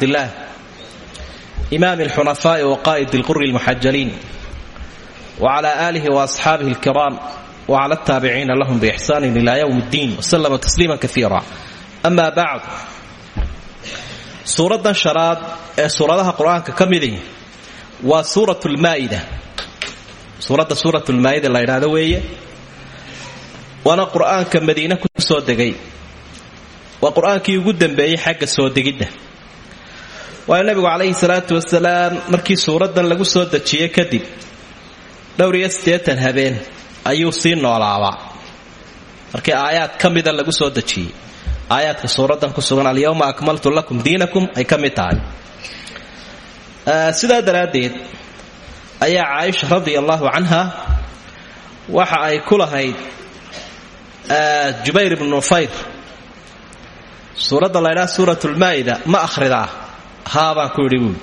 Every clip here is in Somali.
cabdillaah imaami alxunafaa'i wa qaa'id ilquri almuxajaliin wa cala aalihi wa asxaabihi alkiraam wa cala altaabiciina lahum biixsaanin ila yowm ddiin waslama tasliima kaiira ama bacd suuraddan shanaad ee suuradaha qur'aanka ka midi waa suurat lmaa'ida suuradda suurat lmaa'ida la ydhaahdo weeye waana qur'aanka madiine ku soo waayo nabigu calayhi salaatu wasalaam markii suuraddan lagu soo dejiyey kadib dhowr iyo siddeetan habeen ayuu sii noolaabaa. Markii aayaad ka mida lagu soo dejiyey aayaadka suuraddan ku sugan alyawma akmaltu lakum diinakum ay ka mid tahay. Sidaa daraaddeed ayaa caaisha radia allaahu canha waxa ay ku lahayd jubayr ibnu nufayr. Suuradda laydhaha suurat lmaa'ida ma akhridaa haa baan ku yidhi buuli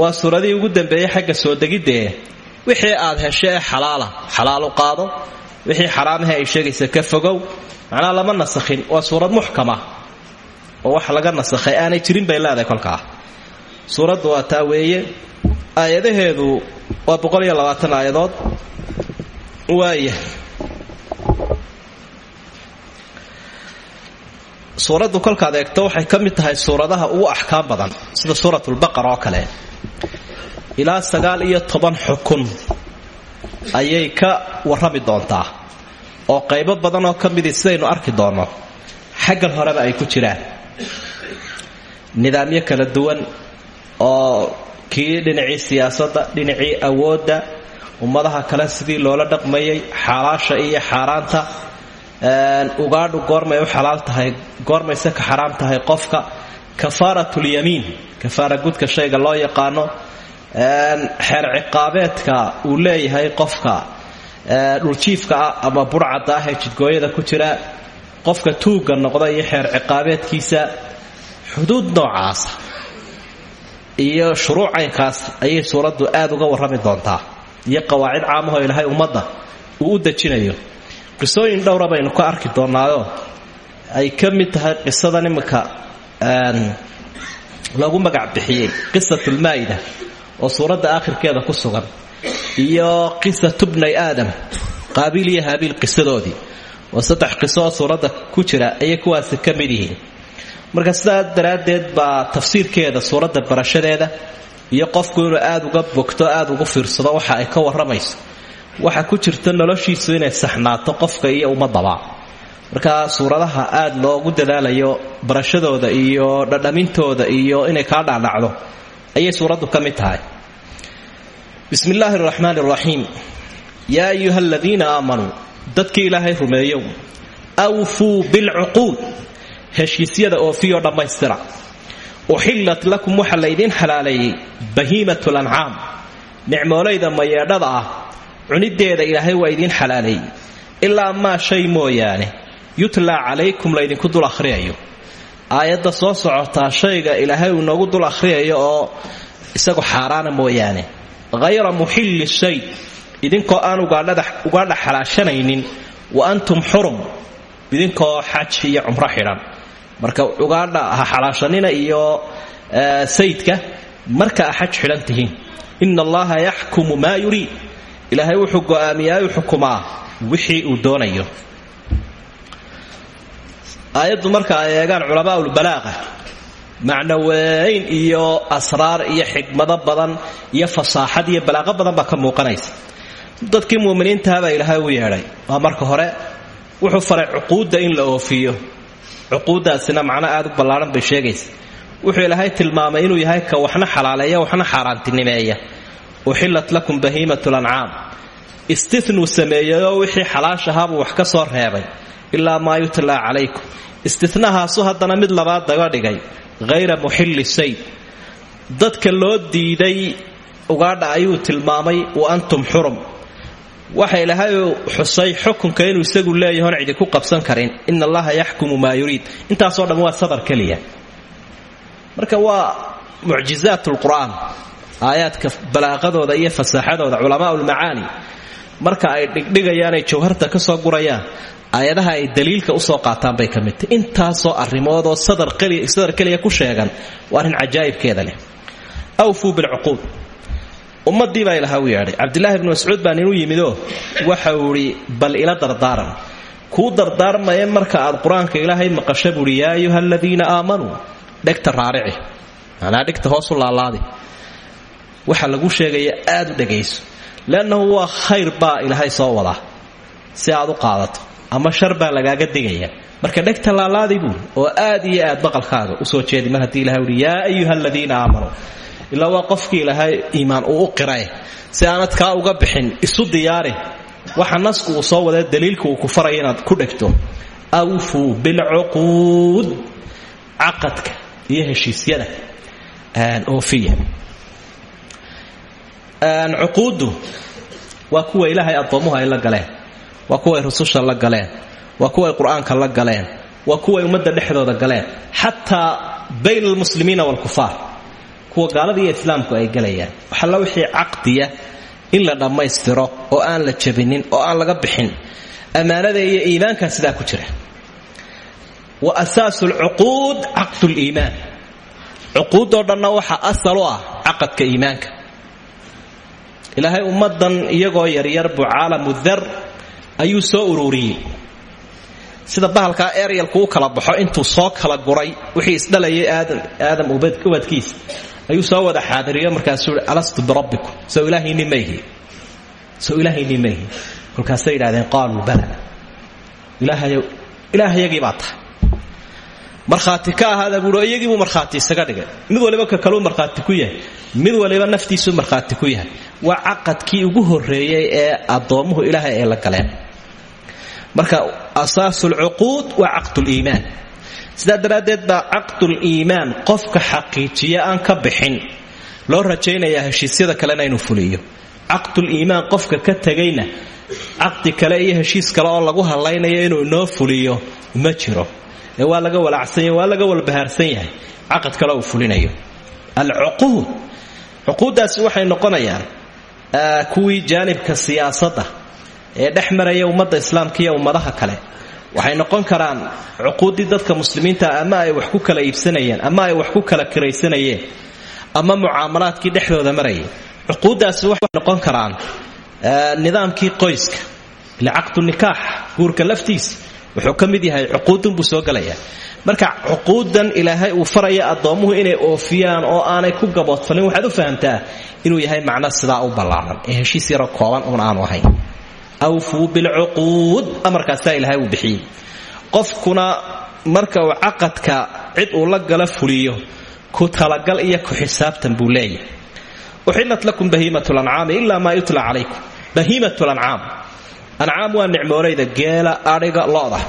waa suuradihii ugu dambeeyey xagga soo degiddee wixii aad hesho ee xalaala xalaal u qaado wixii xaraamahee ay sheegaysa ka fogow macnaha lama nasakhin waa suurad muxkama oo wax laga nasakhay aanay jirin bay leedahay kolkaa. Suuraddu waa taa weeye aayadaheedu waa boqol-iyo labaatan aayadood. Waaya suuraddu kolkaad eegto waxay ka mid tahay suuradaha ugu axkaam badan sida suuratulbaqara oo kale. Ilaa sagaal iyo toban xukun ayay ka warrami doontaa oo qaybo badan oo ka midii sidaynu arki doonno xaggan horeba ay ku jiraan. Nidaamyo kala duwan oo kii dhinacii siyaasadda dhinacii awoodda ummadaha kale sidii loola dhaqmayay xaalaasha iyo xaaraanta ugaadhu goormay u xalaal tahay goormayse ka xaraam tahay qofka kafaaratulyamiin kafaara gudka shayga loo yaqaano. Xeer ciqaabeedka uu leeyahay qofka dhuljiifka ah ama burcadda ah ee jidgooyada ku jira qofka tuugga noqda iyo xeer ciqaabeedkiisa xuduud noocaasa iyo shuruuc caynkaas ayay suuraddu aad uga warrami doontaa. Iyo qawaacid caamahoo ilaahay ummadda uu u dejinayo qisooyin dhowra baynu ka arki doonaayo. Ay ka mid tahay qisadan iminka lagu magac bixiyey qisatulmaa'ida oo suuradda aakhirkeeda ku sugan iyo qisatu bnay aadam qaabiil iyo haabiil qisadoodii. Oo saddex qiso oo suuradda ku jira ayay kuwaasi ka mid yihiin. Marka sidaa daraaddeed baa tafsiirkeeda suuradda barashadeeda iyo qofku inuu aad uga bogto aad ugu fiirsado waxa ay ka warramayso waxa ku jirta noloshiisu inay saxnaato qofka iyo ummadaba marka suuradaha aad loogu dadaalayo barashadooda iyo dhadhamintooda iyo inay kaa dhaadhacdo ayay suuraddu ka mid tahay. Bismi illaahi araxmaan araxiim yaa ayuha aladiina aamanuu dadkii ilaahay rumeeyow awfuu bilcuquud heshiisyada oofiyoo dhammaystira. Uxillat lakum waxaa laydiin xalaaleeyey bahiimat lancaam nicmoolayda mayeedhada ah cunideeda ilaahay waa idiin xalaaleeyey ilaa maa shay mooyaane yutlaa calaykum laydinku dul akhriyayo. Aayadda soo socotaa shayga ilaahay uu noogu dul akhriyayo oo isagu xaaraana mooyaane. Hayra muxilli shay idinkoo aan ugaadha xalaashanaynin wa antum xurum idinkoo xaj iyo cumro xidhan. Marka ugaadha ha xalaashanina iyo sayidka marka a xaj xidhan tihiin. Allaha yaxkumu maa yuriid ilaahay wuxuu go'aamiyaa u xukumaa wixii uu doonayo. Aayaddu marka ay eegaan culamaaulbalaaqa macno weyn iyo asraar iyo xikmado badan iyo fasaaxad iyo balaaqo badan baa ka muuqanaysa. Dadkii muuminiintahabaa ilaahay u yeedhay. Waa marka hore wuxuu faray cuquudda in la oofiyo. Cuquuddaasina macno aad u ballaaran bay sheegaysa. Wuxuu ilaahay tilmaamay inuu yahay ka waxna xalaaleeya waxna xaaraantinimeeya uxillat lakum bahiimat lancaam istinuu sameeyeyoo wixii xalaashahaabuu wax ka soo reebay ilaa maa yutlaa calaykum. Istinahaasu haddana mid labaad daga dhigay hayra muxilli sayd dadka loo diiday ugaadha ayuu tilmaamay wa antum xurum. Waxa ilaahay xusay xukunka inuu isagu leeyahoon cidi ku qabsan karin ina allaha yaxkumu maa yuriid. Intaasoo dhan waa sadar keliya. Marka waa mucjizaat lqur'aan aayaadka balaaqadooda iyo fasaaxadooda culamaa lmacaani marka ay dhigdhigayaanay jawharta ka soo gurayaan aayadaha ay daliilka u soo qaataan bay ka mid tahy intaasoo arrimoodoo sadar keliya ku sheegan waa arrin cajaa'ibkeeda leh. Awfuu bilcuquud ummadii baa ilaha u yeedhay cabdilaahi bnu mascuud baa ninuu yimidoo waxa uu idhi bal ila dardaaran. Kuu dardaarmaya marka aad qur'aanka ilaahay maqasha buuhi yaa ayuha aladiina aamanuu dhegta raarici. Manaa dhegta hoosu laalaadi waxa lagu sheegaya aad u dhegayso. Leannahu waa khayr baa ilaahay soo wadaa si aad u qaadato ama shar baa lagaaga digaya marka dhegta laalaadi buuri oo aad iyo aad baqalkaaga u soo jeedi. Mar haddii ilahay uhi yaa ayuha aladiina aamanuu ilaa waa qofkii ilaahay iimaan uu u si aanad kaa uga bixin isu diyaari waxa nasku uu soo wada daliilka uu ku faraya inaad ku dhegto. Awfuu bilcuquud caqadka iyo heshiisyada oofiya cuquuddu waa kuwa ilaahay addoomuhu ay la galeen waa kuway rususha la galeen waa kuway qur'aanka la galeen waa kuway ummadda dhexdooda galeen xataa bayna almuslimiina waalkufaar kuwa gaalada islaamku ay galayaan. Waxalla wixii caqdiya in la dhammaystiro oo aan la jabinin oo aan laga bixin ammaanada iyo iimaankaa sidaa ku jira. Wa asaasu lcuquud caqdu liimaan cuquudoo dhanna waxaa asal ah caqadka iimaanka ilaahay ummadan iyagoo yaryar buu caalamu dar ayuu soo ururiyey. Sida bahalkaa eryalku u kala baxo intuu soo kala guray wixii isdhalayay aadam ubadkiisa ayuu soo wada xaadiriyo markaasuu i alastu birabbikum sow ilaahayni mayhi sow ilaahayni mayhi kolkaasay yidhahdeen qaaluu bala. Ilaahayagii baa tahay markhaati ka ahaada buui iyagiibuu markhaati isaga dhigay. Mid waliba ka kaluu markhaati ku yahay mid waliba naftiisuu markhaati ku yahay. Waa caqadkii ugu horeeyey ee addoommuhu ilaahay ay la galeen. Marka asaasu lcuquud waa caqduliimaan sidaa daraaddeed baa caqduliimaan qofka xaqiijiya aan ka bixin loo rajaynayaa heshiisyada kalena inuu fuliyo. Caqduliimaan qofka ka tegayna caqdi kale iyo heshiis kale oo lagu hadlaynayo inuu inoo fuliyo ma jiro ee waa laga walacsanya waa laga walbahaarsan yahay. Caqad kale uu fulinayo. Alcuquud cuquuddaasi waxay noqonayaan kuwii jaanibka siyaasadda ee dhex maraya ummadda islaamka iyo ummadaha kale. Waxay noqon karaan cuquuddii dadka muslimiinta ama ay wax ku kala iibsanayeen ama ay wax ku kala kiraysanayeen ama mucaamalaadkii dhexdooda marayay cuquuddaasi waxay noqon karaan nidaamkii qoyska ile caqdu nikaax guurka laftiisa wuxuu ka mid yahay cuquudun buu soo gelayaa marka cuquudan ilaahay uu faraya addoommuhu inay oofiyaan oo aanay ku gaboodfalin waxaad u fahamtaa inuu yahay macno sidaa u ballaaran ee heshiis yaroo kooban uun aanu ahayn. Awfuu bilcuquud amarkaasaa ilaahay uu bixiyey. Qofkuna marka uu caqadka cid uu la gala fuliyo ku talagal iyo ku xisaabtan buu leeyahay. Uxillat lakum bahiimat lancaami ilaa maa yutla calaykum. Bahiimat lancaam ancaam waa nicmoorayda geela adhiga loda.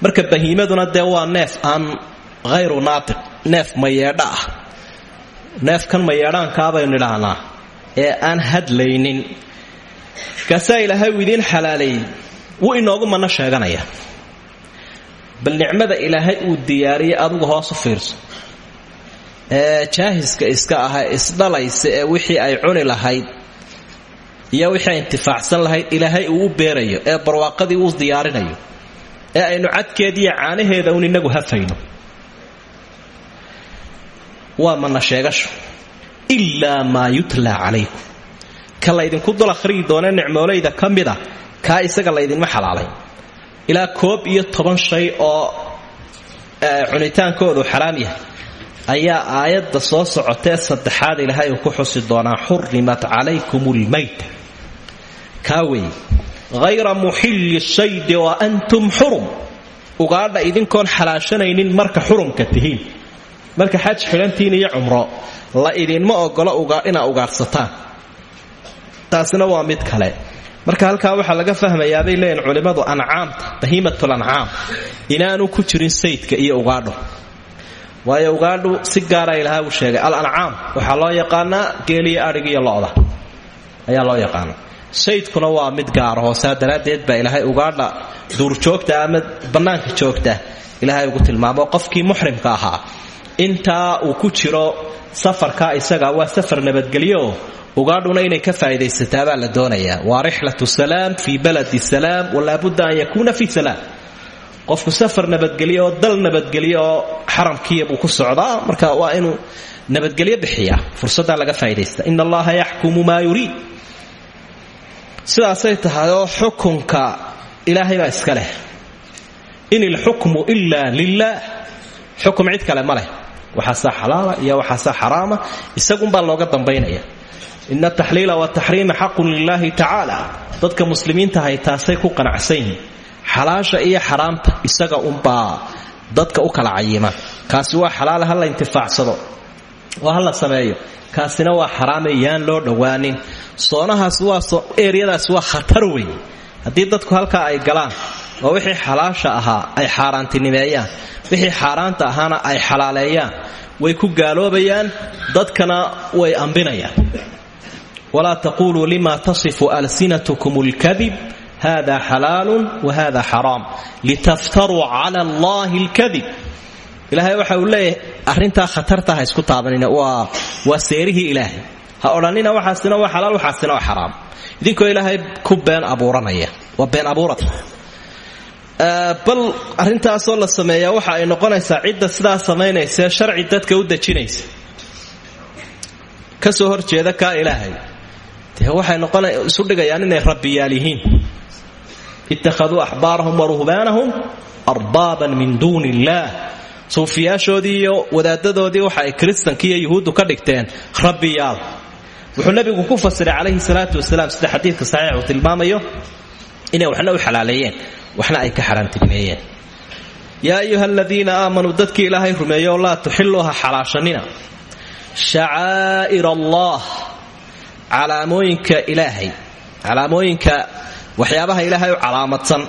Marka bahiimaduna dee waa neef aan hayru naatiq neef mayeedha ah. Neefkan mayeedhaankabaynu idhaahnaa ee aan hadlaynin. Kaasaa ilaahay uu idiin xalaaleeyey wuu inoogu manno sheeganaya. Bal nicmada ilaahay uu diyaariyey adigu hoos u fiirso. Ee jaahiska iska aha isdhalaysa ee wixii ay cuni lahayd iyo wixii intifaacsan lahayd ilaahay uu u beerayo ee barwaaqadii uu diyaarinayo ee aynu cadkeediiyo caanaheeda uun inagu hafayno. Waa mana sheegasho? Ilaa maa yutla calaykum. Ka laydinku dul akhriyi doone nicmoolayda ka mida kaa isaga laydinma xalaalay. Ilaa koob iyo toban shay oo cunitaankoodu xaraam yahay ayaa aayadda soo socotee saddexaad ilaahay uu ku xusi doonaa xurimat calaykum lmayta kaa weeye hayra muxilli saydi wa antum xurum ugaadha idinkoon xalaashanaynin marka xurumka tihiin. Marka xaj xidhantiin iyo cumro la idinma ogolo inaa ugaadhsataan taasina waa mid kale. Marka halkaa waxaa laga fahmayaabay leeyihiin culimmadu ancaamta bahiimatul ancaam. Inaanu ku jirin saydka iyo ugaadho. Waayo ugaadhu si gaara ilaha uu sheegay. Al ancaam waxaa loo yaqaanaa geeliyo adhigiiyo lo'da. Ayaa loo yaqaana saydkuna waa mid gaara hoosaa daraaddeed baa ilaahay ugaadha duurjoogta ama bannaanka joogta ilaahay ugu tilmaamo qofkii muxrimka ahaa. Intaa uu ku jiro safarka isaga waa safar nabadgelyooo ugaadhuna inay ka faa'idaysataabaa la doonayaa waa rixlatu salaam fii baladi salaam walaabudda an yakuuna fi salaam. Qofku safar nabadgelyo dal nabadgelyo oo xaramkiiya ku socdaa marka waa inuu nabadgelyo bixiyaa fursaddaa laga faa'idaysta in allaha yaxkumu yuriid sidaasay tahay oo xukunka ilaahay baa iska leh. In ilxukmu ila lilah xukum cid kale ma leh. Waxaasaa xalaala iyo waxaasaa xaraama isagunbaa looga dambaynaya. Ina ataxliila wataxriima xaqun lilahi tacaala. Dadka muslimiinta hay taasay ku qanacsan yihiin. Xalaasha iyo xaraamta isaga unbaa dadka u kala cayima kaasi waa xalaala ha la intifaacsado oo ha sameeyo. Kaasina waa xaraame yaan loo dhowaanin soonahaas waa eryadaas waa khatar wey haddii dadku halkaa ay galaan oo wixii xalaasha ahaa ay xaaraantinimeeyaan wixii xaaraanta ahaana ay xalaaleeyaan way ku gaaloobayaan dadkana way ambinayaan. Walaa taquluu lima tasifu alsinatkum lkadib hada xalaalu wahada xaraam. Litaftaruu cala allahi lkadib ilaahay waxa uu leeyahay arrintaa khatarta ha isku taabanina. Waa seerihii ilaahay. Ha odhanina waxaasina waa xalaal waxaasina waa xaraam. Idinkoo ilaahay ku been abuuranaya. Waa been abuurad bal arrintaasoo la sameeyaa waxa ay noqonaysaa cidda sidaa samaynaysaee sharci dadka u dejinaysa. Kasoo horjeeda kaa ilaahay. Dee waxay noqona isu dhigayaan inay rabbiyaal yihiin. Ittakhaduu axbaarahum wa ruhbaanahum arbaaban min duuni illaah suufiyaashoodii iyo wadaadadoodii waxa ay kiristanki iyo yuhuuddu ka dhigteen rabbiyaal. Wuxuu nabigu ku fasiray calayhi salaatu wasalaam sida xadiidka saxiix uu tilmaamayo inay waxna u xalaaleeyeen waxna ay ka xaaraantinimeeyeen yaa ayuha aladiina aamanuu dadkii ilaahay rumeeyo laa tuxiluuha xalaashanina. Shacaa'ir allah calaamooyinka ilaahay calaamooyinka waxyaabaha ilaahay u calaamadsan.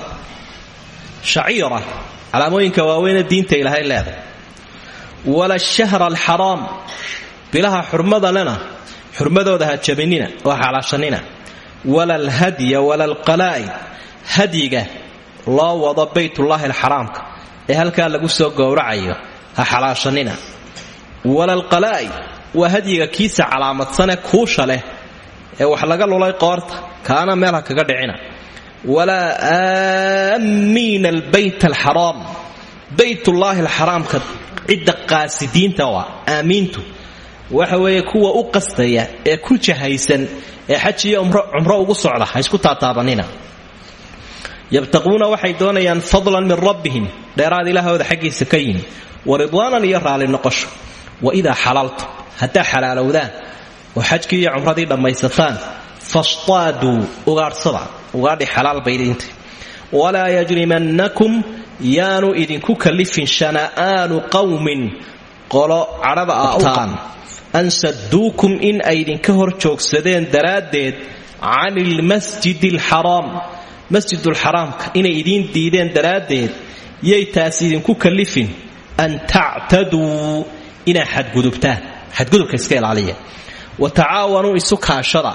Shaciira calaamooyinka waaweyne diinta ilaahay leedahay wala shahra alxaraam bilaha xurmada lena xurmadooda ha jabinina oo xalaashanina wala alhadya wala alqalaa'id hadyiga loo wado baytullaahi alxaraamka ee halkaa lagu soo gowracayo ha xalaashanina wala alqalaa'id waa hadyiga kiisa calaamadsanee kuusha leh ee wax laga lulay qoorta kaana meel ha kaga dhicina walaa aamiina albayt alxaraam baytullaahi alxaraamka cidda qaasidiinta waa aamiintu waxa weeye kuwa u qastaya ee ku jahaysan ee xaj iyo cumro ugu socda ha isku taataabanina yabtaquuna waxay doonayaan fadlan min rabbihim dheeraad ilaahooda xaggiisa ka yimi wa ridwaanan iyo raalli noqosho wa idaa xalaltum haddaa xalaalowdaan oo xajkii iyo cumradii dhammaysataan ugaadhi xalaal baydinta walaa yajrimannakum yaanu idinku kallifin shana'aanu qawmin. Qolo cadhada ataan an saduukum in ay idinka hor joogsadeen daraaddeed can ilmasjidi alxaraam masjidulxaraamka inay idiin diideen daraaddeed yay taas idinku kallifin. An tactaduu inaa xadgudubtaan. Xadgudubka iska ilaaliya. Wa tacaawanuu isu kaashada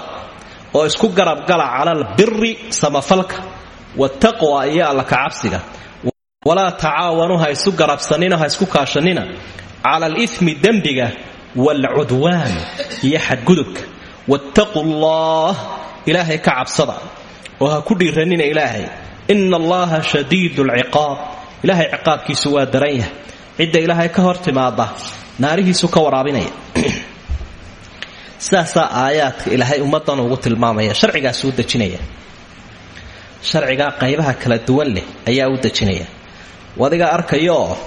oo isku garabgala cala albiri samafalka. Wataqwa iyo alla kacabsiga walaa tacaawanuu ha isu garabsanina ha isku kaashanina. Cala alimi dembiga waalcudwaan iyo xadgudubka. Wattaquu allah ilaahay ka cabsada oo ha ku dhiiranina ilaahay. Ina allaha shadiidu lciqaab ilaahay ciqaabkiisu waa daran yahay. Cidda ilaahay ka hor timaada naarihiisu ka waraabinaya sidaasaa aayaadka ilaahay ummadan ugu tilmaamaya sharcigaasuu dejinaya. Sharcigaa qaybaha kala duwan leh ayaa u dejinaya. Wadiga arkayooo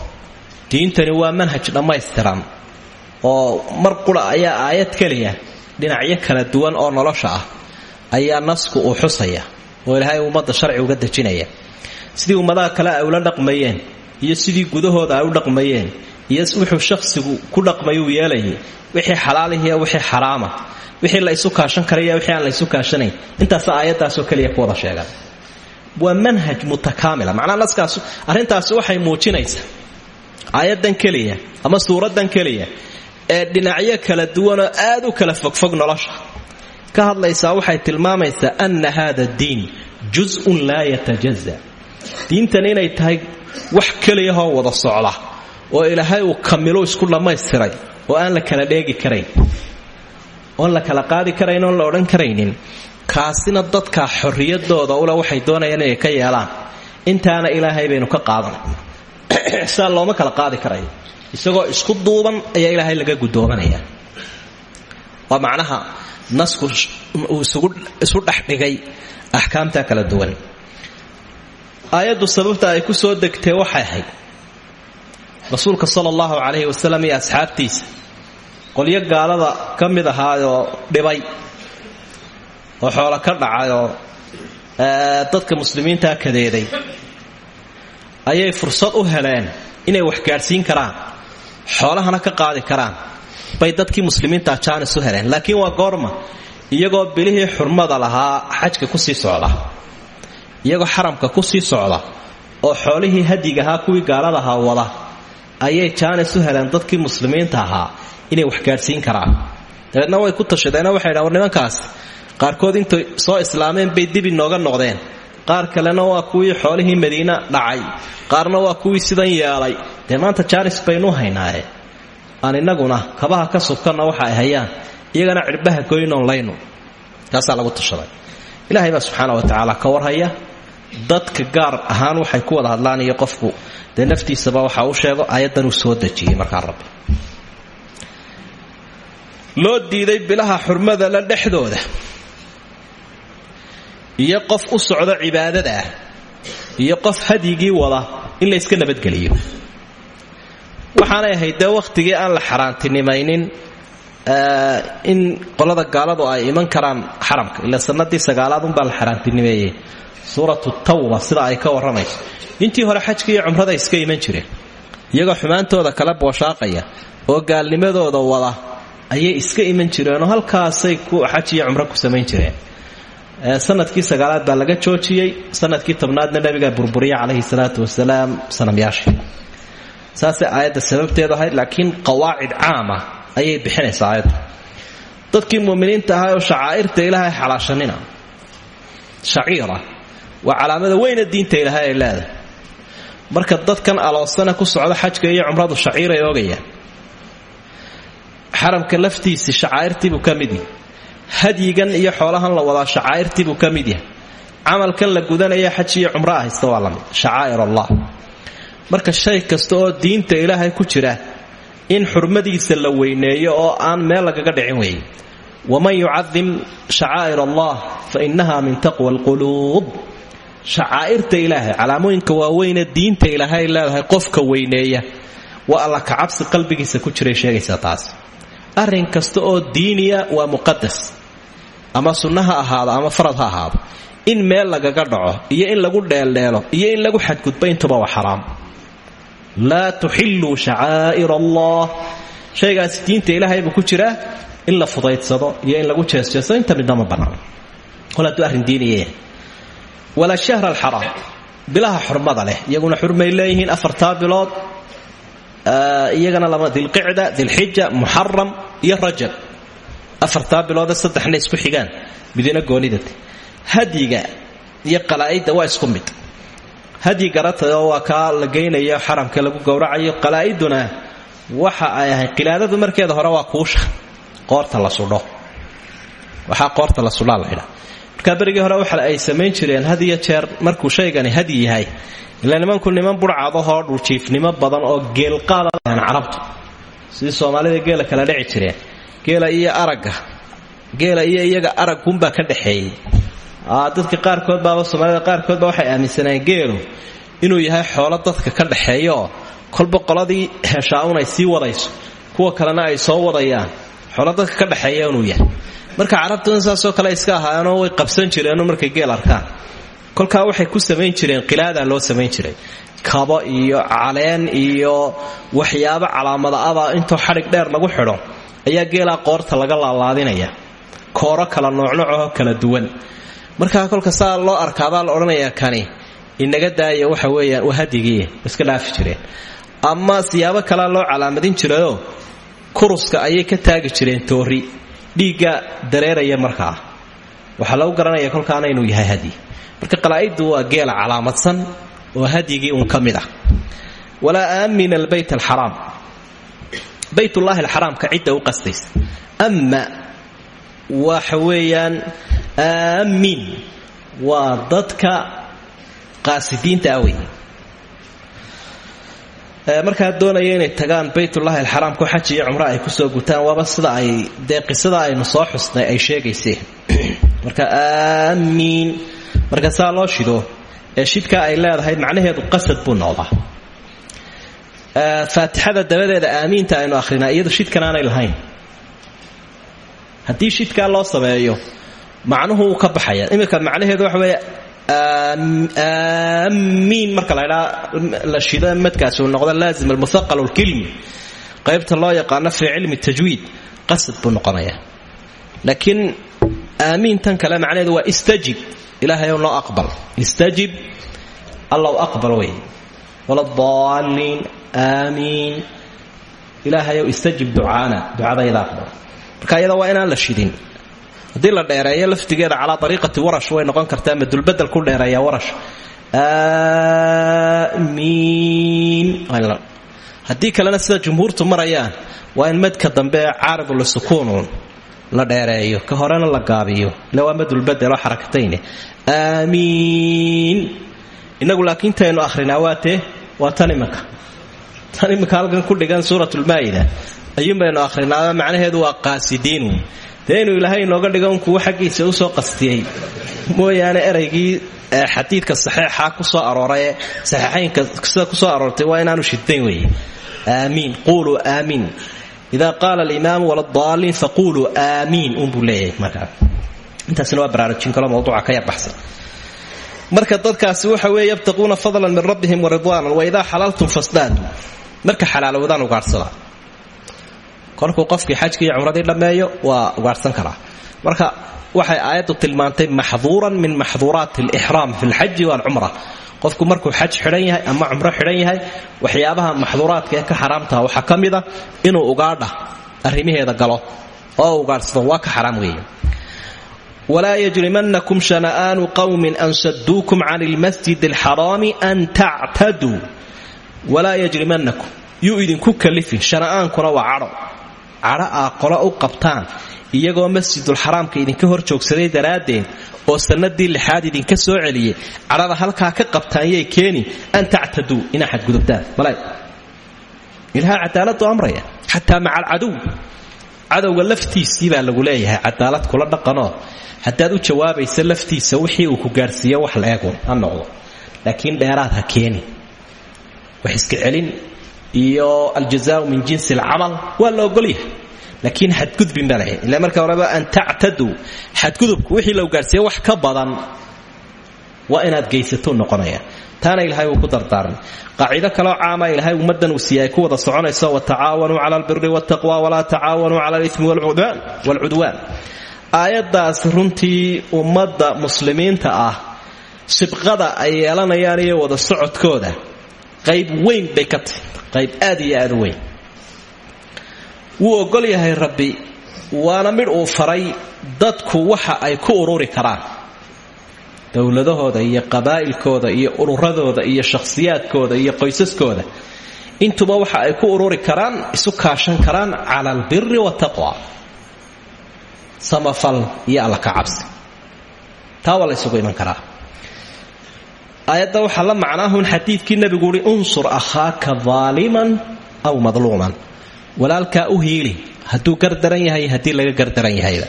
diintani waa manhaj dhammaystiran oo mar qura ayaa aayad keliya dhinacyo kala duwan oo nolosha ah ayaa nasku uu xusaya oo ilaahay ummadda sharci uga dejinaya. Sidii ummadaha kale ay ula dhaqmayeen iyo sidii gudahooda ay u dhaqmayeen iyo wuxuu shakhsigu ku dhaqmayuu yeelayay wixii xalaalihiiyo wixii xaraama wixii la isu kaashan karaiyo wixii aan la isu kaashanayn. Intaasa aayaddaasoo keliya ku wada sheegan. Waa manhaj mutakaamila macnaa naskaas arrintaasi waxay muujinaysaa aayaddan keliya ama suuraddan keliya ee dhinacyo kala duwanoo aad u kala fogfog nolosha. Ka hadlaysaa waxay tilmaamaysaa anna hada diin jus-un laa yatajaza diintan inay tahay wax keliyahoo wada socda oo ilaahay uu kamilo isku dhammaystiray oo aan la kala dheegi karayn oon la kala qaadi karayn oon la odhan karaynin kaasina dadka xorriyadooda ule waxay doonayaan inay ka yeelaan. Intaana ilaahay baynu ka qaadan. Saa looma kala qaadi karayo isagoo isku duuban ayaa ilaahay laga guddoomanaya waa macnaha nasku uu isu dhexdhigay axkaamta kala duwan. Aayaddu sababta ay ku soo degtee waxay ahayd rasuulka sala allahu calayhi wasalam iyo asxaabtiisa. Qolyo gaalada ka mid ahaayoo dhibay oo xoolo ka dhacay oo dadka muslimiintaa kadeeday ayay fursad u heleen inay wax gaadhsiin karaan xoolahana ka qaadi karaan. Bay dadkii muslimiinta jaanis u heleen. Laakiin waa goorma iyagoo bilihii xurmada lahaa xajka ku sii socda. Iyagoo xaramka ku sii socda oo xoolihii hadigahaa kuwii gaaladahaa wada ayay jaanis u heleen dadkii muslimiinta ahaa inay wax gaadhsiin karaan. Dabeedna way ku tashadeenoo waxay dhahan war nimankaas qaarkood intay soo islaameen bay dib inooga noqdeen. Qaar kalena waa kuwii xoolihii madiina dhacay qaarna waa kuwii sidan yeelay. Dee maanta jaanis baynu haynaaye aan inaguna kabaha ka subkanna waxa ay hayaan iyagana cidhbaha goynoon laynu. Taasaa lagu tashaday. Ilaahay baa subxaana wa tacaala ka warhaya dadka gaar ahaan waxay ku wada hadlaan iyo qofku dee naftiisaba waxa uu sheego aayaddan uu soo dejiyey markaa rabbi. Loo diiday bilaha xurmada la dhexdooda iyo qof u socdo cibaadada iyo qof hadyigii wada in la yska nabadgeliyo. Waxaanay ahayd dee wakhtigii aan la xaaraantinimaynin in qolada gaaladu ay iman karaan xaramka ila sanadii sagaalaad unbaa la xaaraantinimeeyey suuratu tawba sida ay ka warramayso. Intii hore xajka iyo cumrada iska iman jireen. Iyagoo xumaantooda kala booshaaqaya oo gaalnimadooda wada ayay iska iman jireenoo halkaasay xaj iyo cumro ku samayn jireen. Sanadkii sagaalaad baa laga joojiyey. Sanadkii tobnaadna nabigaa burburiya calayhi salaatu wasalaam sanamyaashii saasay aayadda sababteedu ahayd laakiin qawaacid caama ayay bixinaysaa aayadda. Dadkii muminiinta ahaa oo shacaa'irta ilaahay xalaashanina shaciira waa calaamada weyna diinta ilaahay ay leedahay. Marka dadkan aloosana ku socda xajka iyo cumradu shaciiray oogayaan. Xaramka laftiisii shacaa'irtiibuu ka mid yahay. Hadyigan iyo xoolahan la wadaa shacaa'irtiibuu ka mid la gudanaya xaj iyo cumro ah haysta waa allah marka shay kasta oo diinta ilaahay ku jira in xurmadiisa la weyneeyo oo aan meel lagaga dhicin weeye waman yucadim shacaa'ir allah fa innaha min taqwa alquluub shacaa'irta ilaahay calaamooyinka waaweyne diinta ilaahay leedahay qofka weyneeya waa alla kacabsi qalbigiisa ku jiray sheegaysaa taas. Arrin kasta oo diiniya waa muqadas ama sunna ha ama farad ha in meel lagaga dhaco iyo in lagu dheeldheelo iyo in lagu xadgudbo intuba waa xaraam. Laa tuxilluu shacaa'ir allah. Shaygaasi diinta ilaahay ku jiraa in la fudaydsado iyo in lagu jeesjeeso inta midna ma bannaan kol hadduu arrin diiniya walaa shahra alxaraam bilaha xurmada leh iyaguna xurmay leeyihiin afartaa bilood iyagana lama dilqicda dilxija muxaram iyo rajab. Afartaa biloode saddexna isku xigaan midina goonidate hadyiga iyo waa isku mid. Hadyi garatao waa kaa la geynayo lagu gowracayo qalaa'iduna waxa ay ahayd qilaadadu markeeda hore waa kuusha. Qoorta la sudho. Waxaa qoorta la sudhaa la idhaa markaa berigii hore waxa ay samayn jireen had iyo jeer markuu shaygani hadyi yahay. Ila nimanku niman burcadahoo dhuljiifnimo badan oo geelqaadaan carabtu. Sidii soomaalida geela kala dhici jireen. Geela iyo aragga. Geela iyo iyaga araggunbaa ka dhaxeeyey. Dadka qaarkood baaba soomaalida qaarkoodba waxay aaminsaneen geelu inuu yahay xoolo dadka ka dhaxeeyaoo kolba qoladii heshaa-un ay sii wadayso. Kuwa kalena ay soo wadayaan. Xoolo dadka ka dhaxeeya inuu yahay marka carabtuna saasoo kale iska ahaayeenoo way qabsan jireenoo markay geel arkaan. Kolkaa waxay ku samayn jireen qilaadaa loo samayn jiray. Kabo iyo caleen iyo waxyaabo calaamada aba intoo xadhig dheer lagu xidho ayaa geelaa qoorta laga laalaadinaya. Kooro kala noocnoocoo kala duwan. Markaa kolka saa loo arkaabaa la odhanayaa kani inaga daaya waxa weeyaan waa hadigii iska dhaafi jireen. Ama siyaabo kalea loo calaamadin jirayoo kuruska ayay ka taagi jireen toori dhiigga dareeraya markaa waxaa lagu garanaya kolkaana inuu yahay hadi marka qalaa'idu waa geela calaamadsan oo hadyigii uun ka mid ah. Walaa aamina albayt alxaraam. Baytullaahi alxaraamka cidda u qastaysa ama waxa weeyaan aamiin waa dadka qaasidiinta awey markaa doonaya inay tagaan baytullahi alxaraamku xaj iyo cumro ay ku soo gutaan waaba sida ay dee qisada soo xusnay ay sheegayseen marka aamiin marka saa shido ee shidka ay leedahay macnaheedu qasad buu noqdaa. Faatixada dabadeeda aamiinta aynu ahrinaa iyadu shidkan aanay lahayn. Haddii shidkaa loo sameeyo macnuhu wuu ka baxaya iminka macnaheedu waxa weeye aamiin marka la shido madkaasi uu noqdo laazim almuthaqal lkilmi qaybta loo yaqaano fii cilmi tajwiid qasad buu noqonaya laakiin aamiintan kale macnaheedu waa istajib ilaahay noo aqbal istajib allow aqbal wey waladaalliin aamiin ilaahayow istajib ducaana ducadayda aqbal marka iyada waa inaan la shidin haddii la dheereeyo laftigeeda calaa ariiqati warash way noqon kartaa ama dulbadel ku dheereeya warash. Aamiin haddii kalena sida jumhuurtu marayaan waa in madka dambe ee caaribula sukuunu la dheereeyo ka horena la gaabiyo ile waa madulbadeloo xarakatayne aamiin inagu laakiin taynu ahrinaa waatee waa tan iminka tan iminka halkan ku dhigan suuratulmaa'ida ayuun baynu ahrinaaba macnaheedu waa qaasidiinu dee inuu ilaahay inooga dhigo un kuwo xaggiisa u soo qastiyey. Mooyaane eraygii xadiidka saxeixa ku soo arooraye saxiixaynka sida ku soo aroortay waa inaanu shidayn weeye. Aamiin. Quuluu aamiin. Ida qaala alimaamu waladaalliin faquluu aamiin unbuu leeyahay markaa. Intaasina waa baraarujin kalo ka yarbaxsan marka dadkaasi waxa weeye yabtaquuna fadlan min rabbihim waridwaanan waidaa xalaltum fasdaaduu marka xalaalowdaan ugaadhsada kolkuu qofkii xajkii iyo cumradii waa ugaadhsan karaa. Marka waxay aayaddu tilmaantay maxduuran min maxduuraati alixraam fi lxaji waalcumra qofku markuu xaj xidhan yahay ama cumro xidhan yahay waxyaabaha maxduuraadka ka xaraamtaha waxaa ka mida inuu ugaadha arrimaheeda galo oo ugaadhsado waa ka xaraam weeye. Walaa yajrimanakum shana'aanu qowmin an saduukum can ilmasjid alxaraami an tactaduu. Walaa yajrimanakum yuu idinku kalifin shana'aankuna waa cadho cadho aa qolo u qabtaan iyagoo masjidulxaraamka idinka hor joogsaday daraaddeed oo sannadii lixaad idinka soo celiyey cadhada halkaa ka qabtaan yay keeni an tactaduu inaa xadgudubtaan. Ilaha cadaaladu amraya xataa maca alcadow cadowga laftiisii baa lagu leeyahay cadaalad kula dhaqanoo haddaad u jawaabaysa laftiisa wixii uu ku gaarhsiiyo wax la eegun ha laakiin dheeraad ha keeni. Wax iska celin iyo aljazaau min jinsi alcamal waa la ogolyahay laakiin xadgudbin baa lahay ila marka horeba an tactaduu xadgudubku wixii la gaarhsiiya wax ka badan waa inaad geysato noqonaya. Taana ilaahay uu ku dardaarmay qaaciido kaloo caama ilaahay ummaddan uu siiyay ay ku wada soconayso watacaawanuu cala albiri waltaqwa walaa tacaawanuu cala alimi waalcudwaan aayaddaas runtii ummadda muslimiinta ah sibqada ay yeelanayaan iyo wada socodkooda qayb weyn bay ka tahy qayb aad iyo aad u weyn. Wuu ogol yahay rabbi waana midh uu faray dadku waxa ay ku ururi karaan. Dowladahooda iyo qabaa'ilkooda iyo ururadooda iyo shakhsiyaadkooda iyo qoysaskooda. Intuba waxa ay ku ururi karaan isu kaashan karaan cala albiri wataqwa samafal iyo alla ka cabsi. Taa waa la ysugu iman karaa aayadda waxaa la macnaahun xadiidkii nebigu uhi unsur akhaaka daaliman aw madluuman. Walaalkaa u hiili hadduu gardaran yahay haddii laga gardaran yahayba.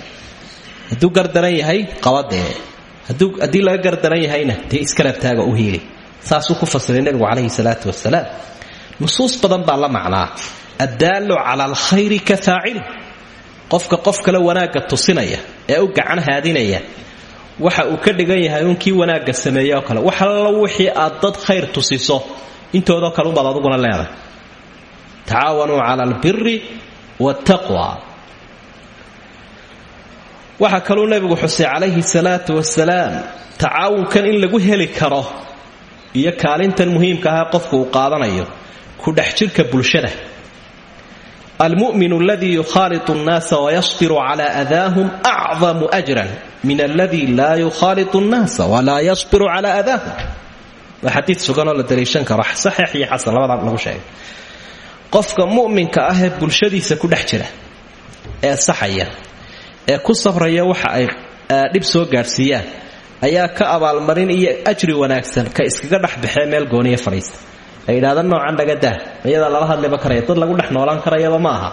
Hadduu gardaran yahay qabadee haddii laga gardaran yahayna dee iskarabtaaga u hiili. Saasuu ku fasiray nebigu calayhi salaatu wasalaam nusuus badan baa la macnaa. Addaallu cala alkhayri ka faacili. Qofka qof kale wanaagga tusinaya ee u gacan haadinaya waxa uu ka dhigan yahay uun kii wanaagga sameeye oo kale. Wax wixii aad dad khayr tusiso intoodoo kale ubaad aduguna leedahay. Tacaawanuu cala albiri waataqwa waxaa kaluu nebigu xusay calayhi salaatu wasalaam tacaawunkan in lagu heli karo iyo kaalintan muhiimka aha qofku uu qaadanayo ku dhex jirka bulshada. Almu'min aladii yukhaalitu nnaasa wayasbiru cala adaahum acdamu ajran min aladii laa yukhaalitu nnaasa walaa yasbiru cala adaahum waa xadiid suganoo la daliishan karo saxiix iyo xasan labadaa lagu sheegay. Qofka mu'minka ah ee bulshadiisa ku dhex jira ee saxaya ee ku sabraya waxa ay dhib soo gaadhsiiyaan ayaa ka abaalmarin iyo ajri wanaagsan ka iskaga dhex baxee meel gooniya fadhiista. Ay yidhahda noocan dhagadah iyadaa lala hadliba karaya dad lagu dhex noolaan karayaba ma aha.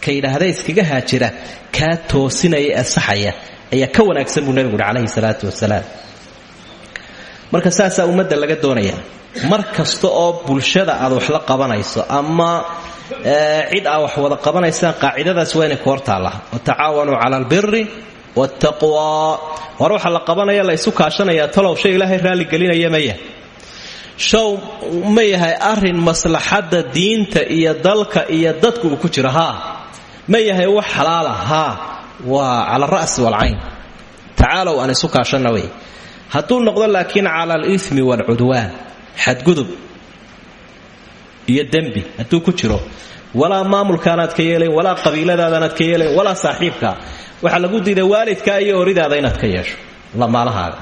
Ka yidhaahda iskaga haajira kaa toosinaya ee saxaya ayaa ka wanaagsan buu nebigu uhi calayhi salaatu wasalaam. Marka saasaa ummadda laga doonaya mar kasta oo bulshada aad wax la qabanayso ama cid aa wax wada qabanaysaan qaacidadaas waa inay ku hortaalla watacaawanuu cala albiri waataqwa war waxa la qabanaya la isu kaashanayaa talow shay ilaahay raalligelinaya maya show ma yahay arrin maslaxadda diinta iyo dalka iyo dadka uu ku jiro haa. Ma yahay wax xalaala haa waa cala alra'si waalcayn tacaalow aan isu kaashanna wey. Hadduu noqdo laakiin cala alimi waalcudwaan xadgudub iyo dembi hadduu ku jiro walaa maamulkaanaad ka yeelayn walaa qabiiladaadanaad ka yeelayn walaa saaxiibka waxaa lagu diiday waalidkaa iyo oridaada inaad ka yeesho lamaalahaaga